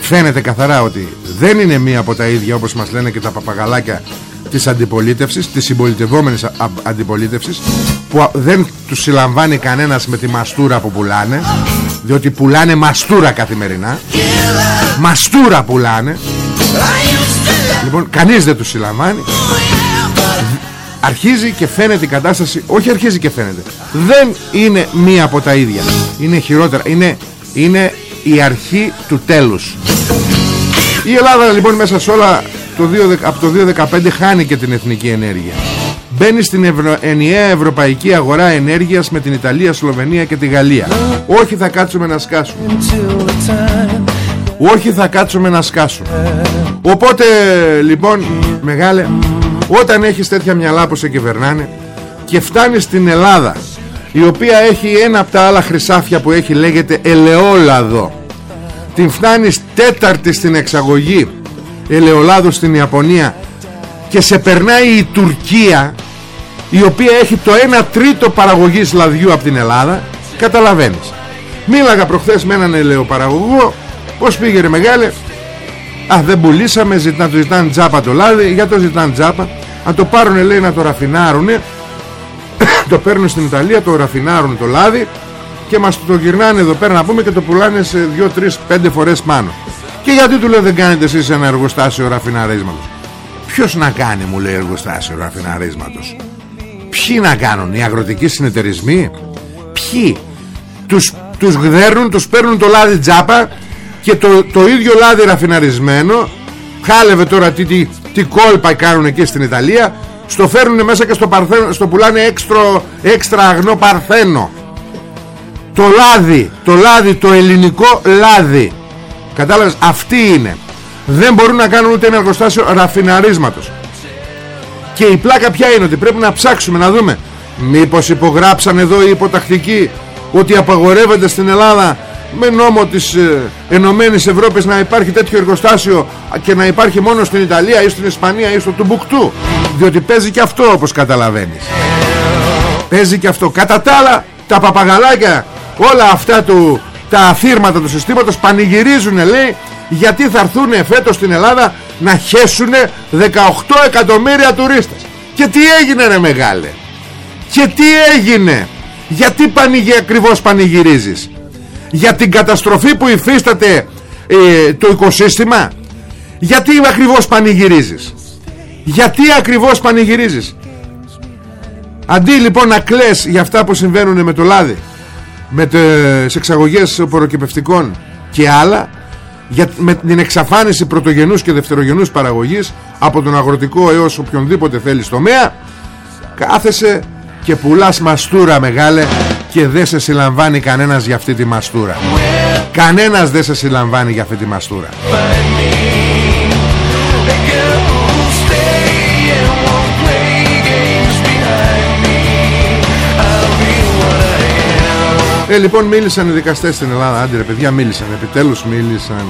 φαίνεται καθαρά ότι δεν είναι μία από τα ίδια όπως μας λένε και τα παπαγαλάκια της αντιπολίτευσης της συμπολιτευόμενης αντιπολίτευσης που δεν τους συλλαμβάνει κανένας με τη μαστούρα που πουλάνε διότι πουλάνε μαστούρα καθημερινά. Μαστούρα πουλάνε. Λοιπόν κανείς δεν τους συλλαμβάνει. Αρχίζει και φαίνεται η κατάσταση όχι αρχίζει και φαίνεται δεν είναι μία από τα ίδια. Είναι χειρότερα είναι, είναι η αρχή του τέλους. Η Ελλάδα λοιπόν μέσα σε όλα το 2, από το 2015 χάνει και την εθνική ενέργεια. Μπαίνει στην ευρω... ενιαία ευρωπαϊκή αγορά ενέργειας με την Ιταλία, Σλοβενία και τη Γαλλία. Όχι θα κάτσουμε να σκάσουμε. Όχι θα κάτσουμε να σκάσουμε. Οπότε λοιπόν μεγάλε όταν έχεις τέτοια μυαλά που σε κυβερνάνε και φτάνεις στην Ελλάδα η οποία έχει ένα από τα άλλα χρυσάφια που έχει λέγεται ελαιόλαδο. Την φτάνεις τέταρτη στην εξαγωγή ελαιολάδου στην Ιαπωνία και σε περνάει η Τουρκία η οποία έχει το 1 τρίτο παραγωγής λαδιού από την Ελλάδα. Καταλαβαίνεις. Μίλαγα προχθές με έναν ελαιοπαραγωγό πως πήγε ρε μεγάλε; Α δεν πουλήσαμε ζητά, το ζητάνε τζάπα το λάδι Για το ζητάνε τζάπα. Αν το πάρουν λέει να το ραφινάρουνε Το παίρνουν στην Ιταλία Το ραφινάρουν το λάδι Και μας το γυρνάνε εδώ πέρα να πούμε Και το πουλάνε σε 2, 3, 5 φορές πάνω. Και γιατί του λέω δεν κάνετε εσείς ένα εργοστάσιο ραφιναρίσματος; Ποιος να κάνει μου λέει εργοστάσιο ραφιναρίσματος; Ποιοι να κάνουν οι αγροτικοί συνεταιρισμοί; Ποιοι; Τους, τους γδέρνουν, τους παίρνουν το λάδι τζάπα και το, το ίδιο λάδι ραφιναρισμένο χάλευε τώρα τι, τι, τι κόλπα κάνουν εκεί στην Ιταλία στο φέρνουν μέσα και στο, παρθένο, στο πουλάνε έξτρο, έξτρα αγνό παρθένο. Το λάδι το λάδι, το ελληνικό λάδι. Κατάλαβες αυτή είναι. Δεν μπορούν να κάνουν ούτε ένα εργοστάσιο ραφιναρίσματος. Και η πλάκα ποια είναι ότι πρέπει να ψάξουμε να δούμε. Μήπως υπογράψαν εδώ οι υποτακτικοί ότι απαγορεύεται στην Ελλάδα με νόμο της ε, Ενωμένης Ευρώπης να υπάρχει τέτοιο εργοστάσιο και να υπάρχει μόνο στην Ιταλία ή στην Ισπανία ή στο Τουμπουκτού. Διότι παίζει και αυτό όπως καταλαβαίνεις. Παίζει και αυτό. Κατά τα άλλα τα παπαγαλάκια όλα αυτά του, τα αφήρματα του συστήματος πανηγυρίζουν λέει γιατί θα έρθουν φέτος στην Ελλάδα να χέσουν 18 εκατομμύρια τουρίστες. Και τι έγινε ρε μεγάλε; Και τι έγινε; Γιατί πανηγε, ακριβώς πανηγυρίζεις; Για την καταστροφή που υφίσταται ε, το οικοσύστημα. Γιατί ακριβώς πανηγυρίζεις; Γιατί ακριβώς πανηγυρίζεις; Αντί λοιπόν να κλαις για αυτά που συμβαίνουν με το λάδι με τις εξαγωγές προκυπευτικών και άλλα για, με την εξαφάνιση πρωτογενούς και δευτερογενούς παραγωγής από τον αγροτικό έως οποιονδήποτε θέλεις τομέα κάθεσαι και πουλάς μαστούρα μεγάλε και δεν σε συλλαμβάνει κανένας για αυτή τη μαστούρα. Κανένας δεν σε συλλαμβάνει για αυτή τη μαστούρα. Ε, λοιπόν μίλησαν οι δικαστές στην Ελλάδα. Άντε ρε παιδιά μίλησαν, επιτέλους μίλησαν.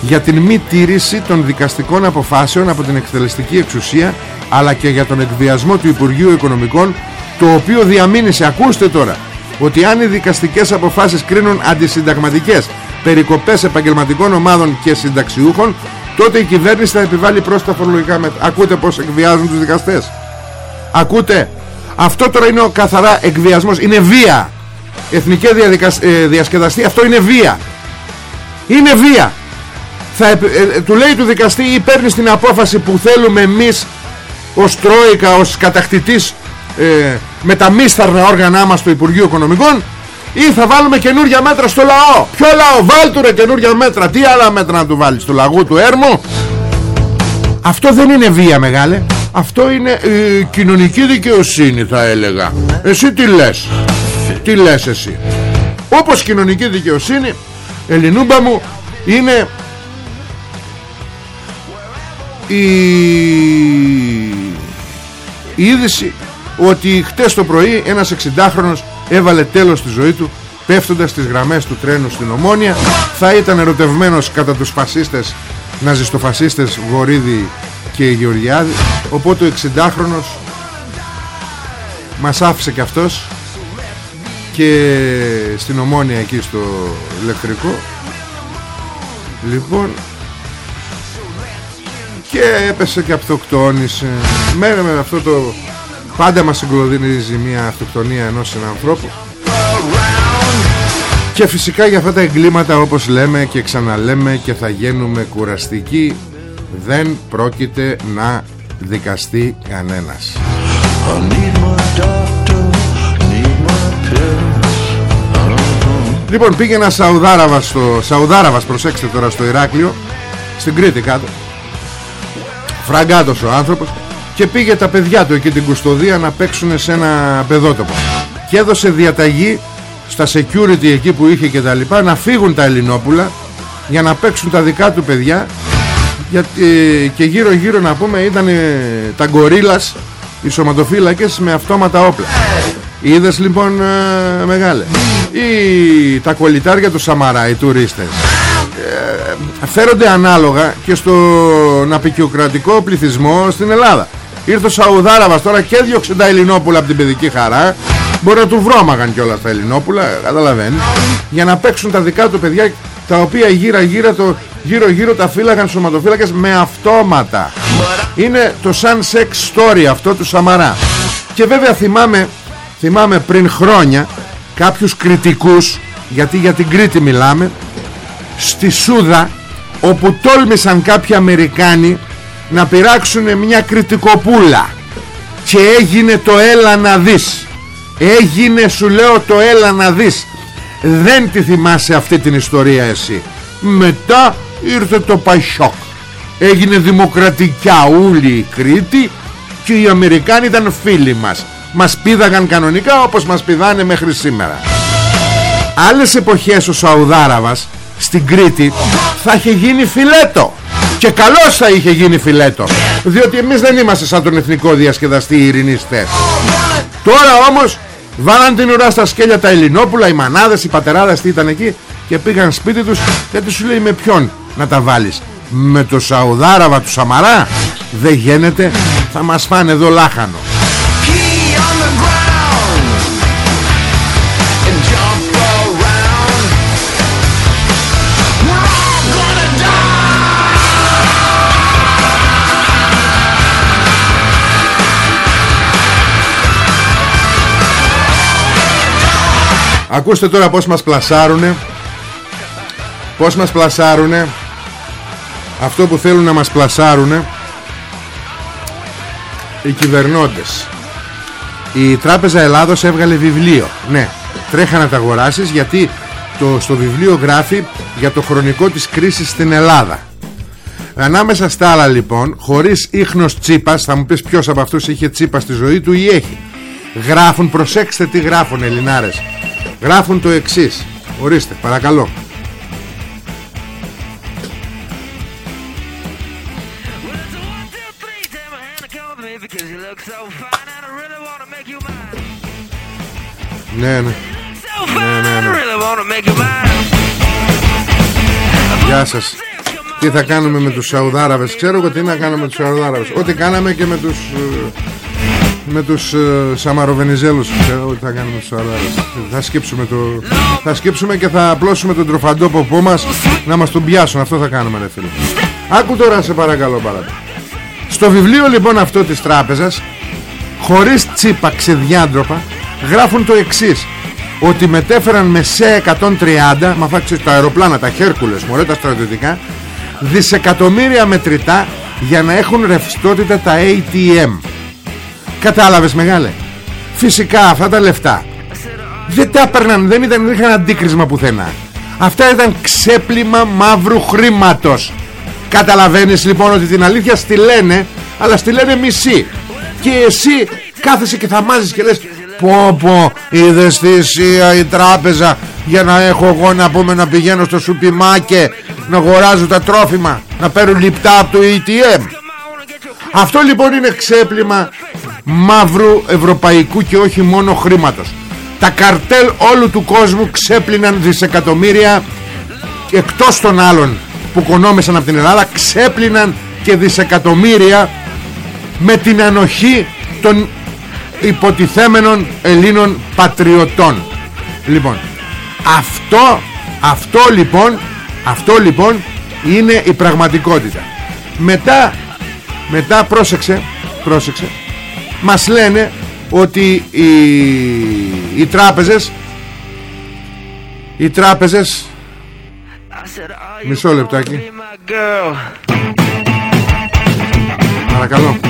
Για την μη τήρηση των δικαστικών αποφάσεων Από την εκτελεστική εξουσία Αλλά και για τον εκβιασμό του Υπουργείου Οικονομικών το οποίο διαμήνυσε ακούστε τώρα ότι αν οι δικαστικές αποφάσεις κρίνουν αντισυνταγματικές περικοπές επαγγελματικών ομάδων και συνταξιούχων τότε η κυβέρνηση θα επιβάλλει πρόσθετα φορολογικά μέτρα. Ακούτε πως εκβιάζουν τους δικαστές. Ακούτε. Αυτό τώρα είναι ο καθαρά εκβιασμός. Είναι βία. Εθνική ε, διασκεδαστή. Αυτό είναι βία. Είναι βία. Θα, ε, ε, του λέει του δικαστή ή παίρνει την απόφαση που θέλουμε εμείς ως Τρόικα, ως κατακτητής ε, με τα μίσθαρνα όργανά μας του Υπουργείου Οικονομικών ή θα βάλουμε καινούργια μέτρα στο λαό. Ποιο λαό, βάλ του ρε καινούργια μέτρα. Τι άλλα μέτρα να του βάλεις, του λαγού του έρμου. Αυτό δεν είναι βία μεγάλε. Αυτό είναι ε, κοινωνική δικαιοσύνη θα έλεγα. Εσύ τι λες. Τι λες εσύ. Όπως κοινωνική δικαιοσύνη, Ελληνούμπα μου, είναι η, η είδηση ότι χτες το πρωί ένας 60χρονος έβαλε τέλος στη ζωή του πέφτοντας στις γραμμές του τρένου στην Ομόνια. Θα ήταν ερωτευμένος κατά τους φασίστες ναζιστοφασίστες Βορύδη και Γεωργιάδη. Οπότε ο 60χρονος μας άφησε και αυτός και στην Ομόνια εκεί στο ηλεκτρικό λοιπόν και έπεσε και αυτοκτόνησε μέρα με αυτό το Πάντα μας συγκλωδίζει μια αυτοκτονία ενός ανθρώπου Και φυσικά για αυτά τα εγκλήματα όπως λέμε και ξαναλέμε και θα γίνουμε κουραστικοί Δεν πρόκειται να δικαστεί κανένας. Λοιπόν πήγε ένα Σαουδάραβας στο... Σαουδάραβας προσέξτε τώρα στο Ηράκλειο Στην Κρήτη κάτω. Φραγκάτος ο άνθρωπος και πήγε τα παιδιά του εκεί την κουστοδία να παίξουν σε ένα παιδότοπο. Και έδωσε διαταγή στα security εκεί που είχε και τα λοιπά να φύγουν τα Ελληνόπουλα για να παίξουν τα δικά του παιδιά. Γιατί, και γύρω γύρω να πούμε ήταν τα γκορίλας οι σωματοφύλακες με αυτόματα όπλα. Είδες λοιπόν ε, μεγάλε ή τα κολλητάρια του Σαμαρά οι τουρίστες. Ε, φέρονται ανάλογα και στον απεικιοκρατικό πληθυσμό στην Ελλάδα Ήρθε ο Σαουδάραβας τώρα και διώξε τα Ελληνόπουλα από την παιδική χαρά. Μπορεί να του βρώμαγαν κιόλας τα Ελληνόπουλα Καταλαβαίνεις. Για να παίξουν τα δικά του παιδιά Τα οποία γύρω γύρω, το, γύρω, γύρω τα φύλαγαν σωματοφύλακες Με αυτόματα. Είναι το σαν σεξ story αυτό του Σαμαρά. Και βέβαια θυμάμαι Θυμάμαι πριν χρόνια Κάποιους κριτικούς Γιατί για την Κρήτη μιλάμε Στη Σούδα Όπου τόλμησαν κάποιοι Αμερικάνοι να πειράξουν μια κριτικοπούλα. Και έγινε το έλα να δεις. Έγινε σου λέω το έλα να δεις. Δεν τη θυμάσαι αυτή την ιστορία εσύ. Μετά ήρθε το Πασιόκ έγινε δημοκρατικά όλη η Κρήτη και οι Αμερικάνοι ήταν φίλοι μας. Μας πήδαγαν κανονικά όπως μας πηδάνε μέχρι σήμερα. Άλλες εποχές ο Σαουδάραβας στην Κρήτη θα είχε γίνει φιλέτο και καλώς θα είχε γίνει φιλέτο. Διότι εμείς δεν είμαστε σαν τον εθνικό διασκεδαστή ειρηνιστές Τώρα όμως Βάλαν την ουρά στα σκέλια τα Ελληνόπουλα Οι μανάδες, οι πατεράδες τι ήταν εκεί Και πήγαν σπίτι τους Γιατί σου λέει με ποιον να τα βάλεις; Με το Σαουδάραβα του Σαμαρά; Δεν γίνεται Θα μας φάνε εδώ λάχανο Ακούστε τώρα πως μας πλασάρουνε. Πως μας πλασάρουνε. Αυτό που θέλουν να μας πλασάρουνε Οι κυβερνώντες. Η Τράπεζα Ελλάδος έβγαλε βιβλίο. Ναι, τρέχα να τα αγοράσεις Γιατί το, στο βιβλίο γράφει Για το χρονικό της κρίσης στην Ελλάδα. Ανάμεσα στα άλλα λοιπόν Χωρίς ίχνος τσίπας Θα μου πεις ποιος από αυτούς είχε τσίπα στη ζωή του Ή έχει. Γράφουν, προσέξτε τι γράφουν Ελληνάρες Γράφουν το εξής Ορίστε παρακαλώ Ναι, ναι. Ναι, ναι, ναι. Γεια σας. τι θα κάνουμε με τους Σαουδάραβες; Ξέρω εγώ τι να κάνουμε με τους Σαουδάραβες ό,τι κάναμε και με τους ε, με τους uh, Σαμαροβενιζέλους. Ξέρω τι θα κάνουμε με τους Σαουδάραβες θα σκύψουμε, το... θα σκύψουμε και θα απλώσουμε τον τροφαντόπο μας να μας τον πιάσουν. Αυτό θα κάνουμε ρε φίλε. Άκου τώρα σε παρακαλώ παράδειγμα στο βιβλίο λοιπόν αυτό της τράπεζας χωρίς τσίπα ξεδιάντροπα γράφουν το εξής. Ότι μετέφεραν με σε 130 μα τα αεροπλάνα, τα Χέρκουλες μωρέ τα στρατιωτικά δισεκατομμύρια μετρητά για να έχουν ρευστότητα τα ATM κατάλαβες μεγάλε. Φυσικά αυτά τα λεφτά δεν τα έπαιρναν δεν, ήταν, δεν είχαν αντίκρισμα πουθενά. Αυτά ήταν ξέπλυμα μαύρου χρήματος. Καταλαβαίνεις λοιπόν ότι την αλήθεια στη λένε αλλά στη λένε μισή και εσύ κάθεσαι και θα μάζεις και λες Πω πω είδες θυσία η τράπεζα Για να έχω εγώ να πούμε να πηγαίνω στο σουπιμάκε Να αγοράζω τα τρόφιμα Να παίρνω λιπτά από το ATM Αυτό λοιπόν είναι ξέπλυμα Μαύρου ευρωπαϊκού και όχι μόνο χρήματος. Τα καρτέλ όλου του κόσμου ξέπλυναν δισεκατομμύρια Εκτός των άλλων που κονόμεσαν από την Ελλάδα Ξέπλυναν και δισεκατομμύρια Με την ανοχή των υποτιθέμενων Ελλήνων πατριωτών. Λοιπόν αυτό αυτό λοιπόν αυτό λοιπόν είναι η πραγματικότητα. Μετά μετά πρόσεξε πρόσεξε μας λένε ότι οι, οι τράπεζες οι τράπεζες μισό λεπτάκι. Παρακαλώ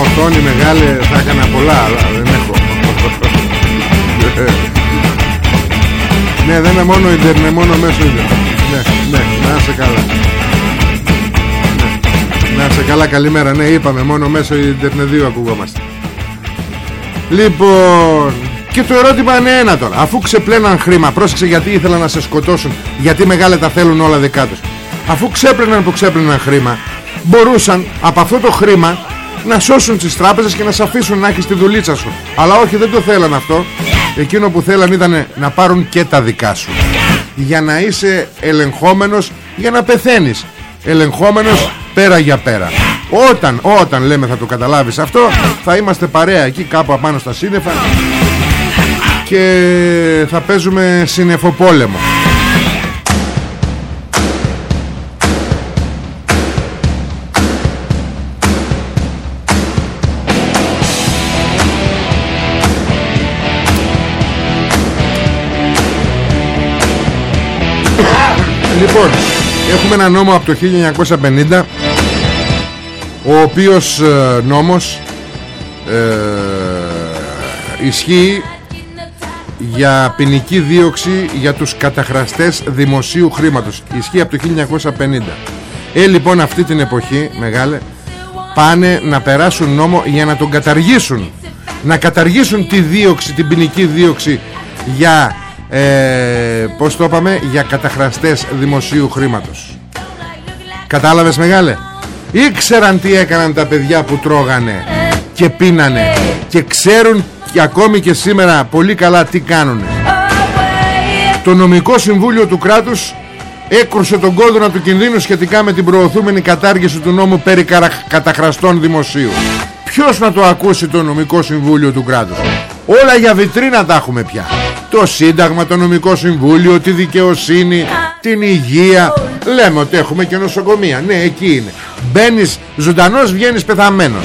οθόνη μεγάλη θα έκανα πολλά Αλλά δεν έχω. Ναι δεν είναι μόνο ίντερνετ Μόνο μέσω ίντερνετ. Ναι, ναι, να είσαι καλά. Ναι, Να είσαι καλά καλημέρα. Ναι είπαμε μόνο μέσω ίντερνετ 2 ακουγόμαστε. Λοιπόν και το ερώτημα είναι ένα τώρα. Αφού ξεπλέναν χρήμα Πρόσεξε γιατί ήθελαν να σε σκοτώσουν Γιατί μεγάλα τα θέλουν όλα δικά τους. Αφού ξέπλαιναν που ξέπλαιναν χρήμα Μπορούσαν από αυτό το χρήμα Να σώσουν τις τράπεζες και να σε αφήσουν να έχεις τη δουλίτσα σου. Αλλά όχι δεν το θέλαν αυτό. Εκείνο που θέλαν ήταν να πάρουν και τα δικά σου. Για να είσαι ελεγχόμενος Για να πεθαίνεις. Ελεγχόμενος πέρα για πέρα. Όταν, όταν λέμε θα το καταλάβεις αυτό Θα είμαστε παρέα εκεί κάπου απάνω στα σύννεφα Και θα παίζουμε συνεφοπόλεμο Λοιπόν, έχουμε ένα νόμο από το 1950 ο οποίος ε, νόμος ε, ισχύει για ποινική δίωξη για τους καταχραστές δημοσίου χρήματος. Ισχύει από το 1950 ε λοιπόν αυτή την εποχή μεγάλε πάνε να περάσουν νόμο για να τον καταργήσουν. Να καταργήσουν τη δίωξη την ποινική δίωξη για ε, πως το είπαμε; Για καταχραστές δημοσίου χρήματος. Κατάλαβες μεγάλε; Ήξεραν τι έκαναν τα παιδιά που τρώγανε και πίνανε και ξέρουν και ακόμη και σήμερα πολύ καλά τι κάνουν το νομικό συμβούλιο του κράτους έκρουσε τον κόδωνα του κινδύνου σχετικά με την προωθούμενη κατάργηση του νόμου περί καταχραστών δημοσίου. Ποιος να το ακούσει το νομικό συμβούλιο του κράτους; Όλα για βιτρίνα τα έχουμε πια το Σύνταγμα, το Νομικό Συμβούλιο, τη δικαιοσύνη, την υγεία. Λέμε ότι έχουμε και νοσοκομεία. Ναι, εκεί είναι. Μπαίνεις ζωντανός, βγαίνεις πεθαμένος.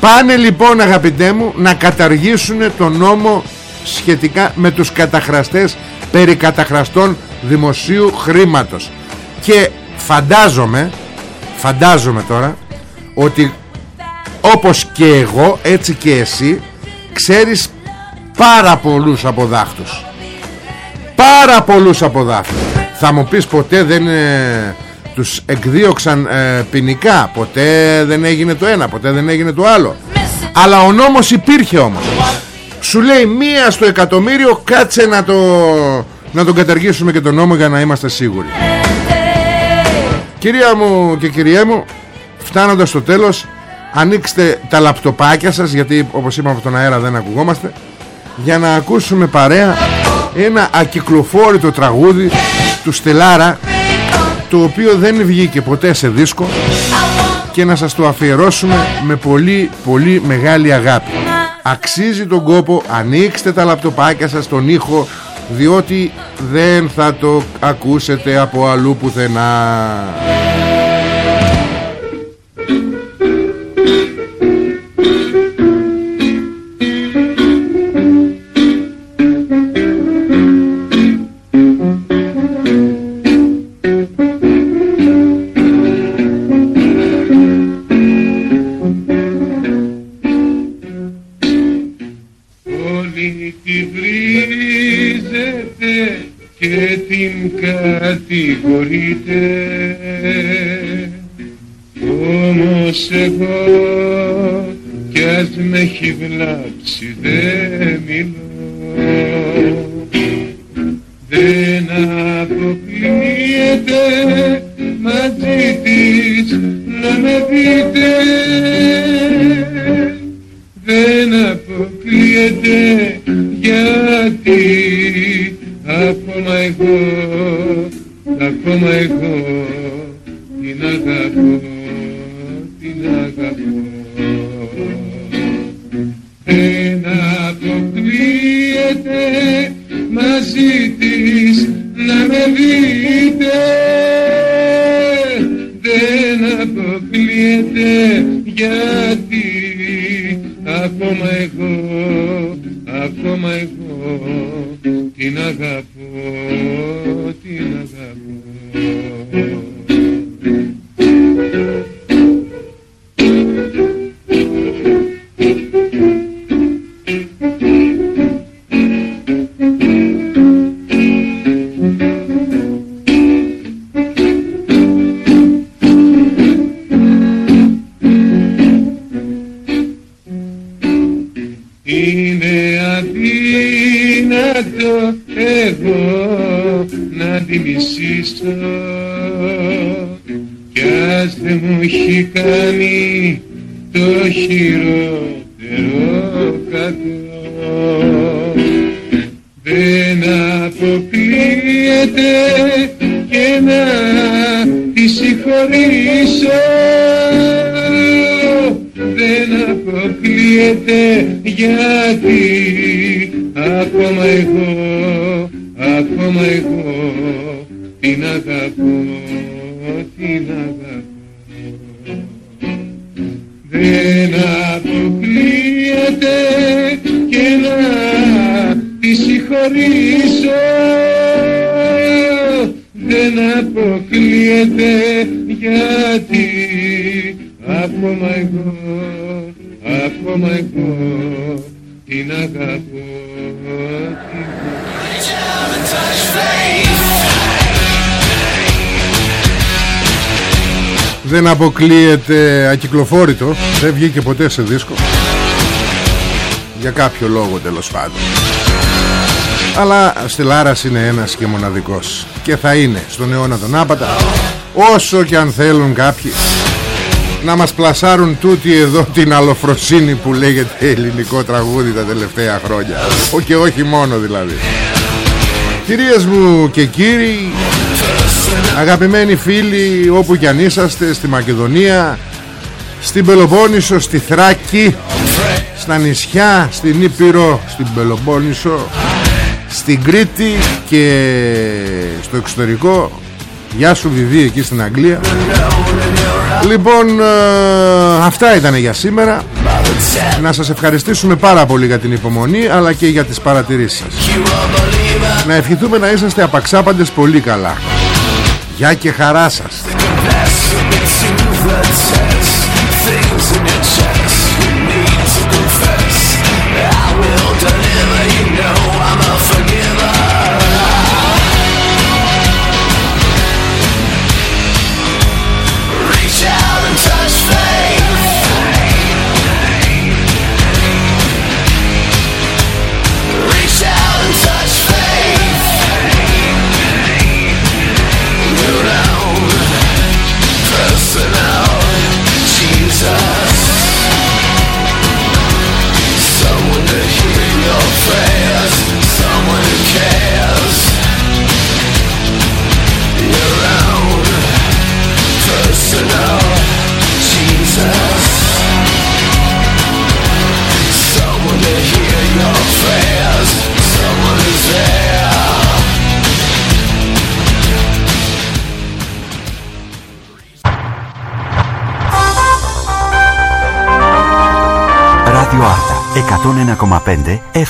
Πάνε λοιπόν αγαπητέ μου να καταργήσουν το νόμο σχετικά με τους καταχραστές περί καταχραστών δημοσίου χρήματος. Και φαντάζομαι, φαντάζομαι τώρα, ότι όπως και εγώ, έτσι και εσύ, ξέρεις πάρα πολλούς αποδάφτους πάρα πολλούς αποδάφτους θα μου πεις ποτέ δεν ε, τους εκδίωξαν ε, ποινικά; Ποτέ δεν έγινε το ένα ποτέ δεν έγινε το άλλο. Αλλά ο νόμος υπήρχε όμως. Σου λέει μία στο εκατομμύριο κάτσε να, το, να τον καταργήσουμε και τον νόμο για να είμαστε σίγουροι. Κυρία μου και κυριέ μου Φτάνοντας στο τέλος Ανοίξτε τα λαπτοπάκια σας Γιατί όπως είπαμε από τον αέρα δεν ακουγόμαστε Για να ακούσουμε παρέα Ένα ακυκλοφόρητο τραγούδι Του Στελάρα Το οποίο δεν βγήκε ποτέ σε δίσκο Και να σας το αφιερώσουμε Με πολύ πολύ μεγάλη αγάπη Αξίζει τον κόπο Ανοίξτε τα λαπτοπάκια σας Τον ήχο διότι δεν θα το ακούσετε από αλλού πουθενά. Κατηγορείτε όμως εγώ κι ας με έχει βλάψει δεν αποκλείεται ακυκλοφόρητο. Δεν βγήκε ποτέ σε δίσκο. Για κάποιο λόγο τέλος πάντων. Αλλά Στελάρας είναι ένας και μοναδικός. Και θα είναι στον αιώνα τον άπατα όσο και αν θέλουν κάποιοι. Να μας πλασάρουν τούτη εδώ την αλοφροσύνη που λέγεται ελληνικό τραγούδι τα τελευταία χρόνια. Ο και όχι μόνο δηλαδή. Κυρίες μου και κύριοι Αγαπημένοι φίλοι όπου κι αν είσαστε Στη Μακεδονία Στην Πελοπόννησο, στη Θράκη Στα νησιά Στην Ήπειρο, στην Πελοπόννησο Στην Κρήτη Και στο εξωτερικό. Γεια σου Βιβί εκεί στην Αγγλία. Λοιπόν ε, Αυτά ήταν για σήμερα. Να σας ευχαριστήσουμε πάρα πολύ για την υπομονή Αλλά και για τις παρατηρήσεις. Σας Να ευχηθούμε να είσαστε απαξάπαντες πολύ καλά Γεια και χαρά σας Εν α, απ'ντε. Ε.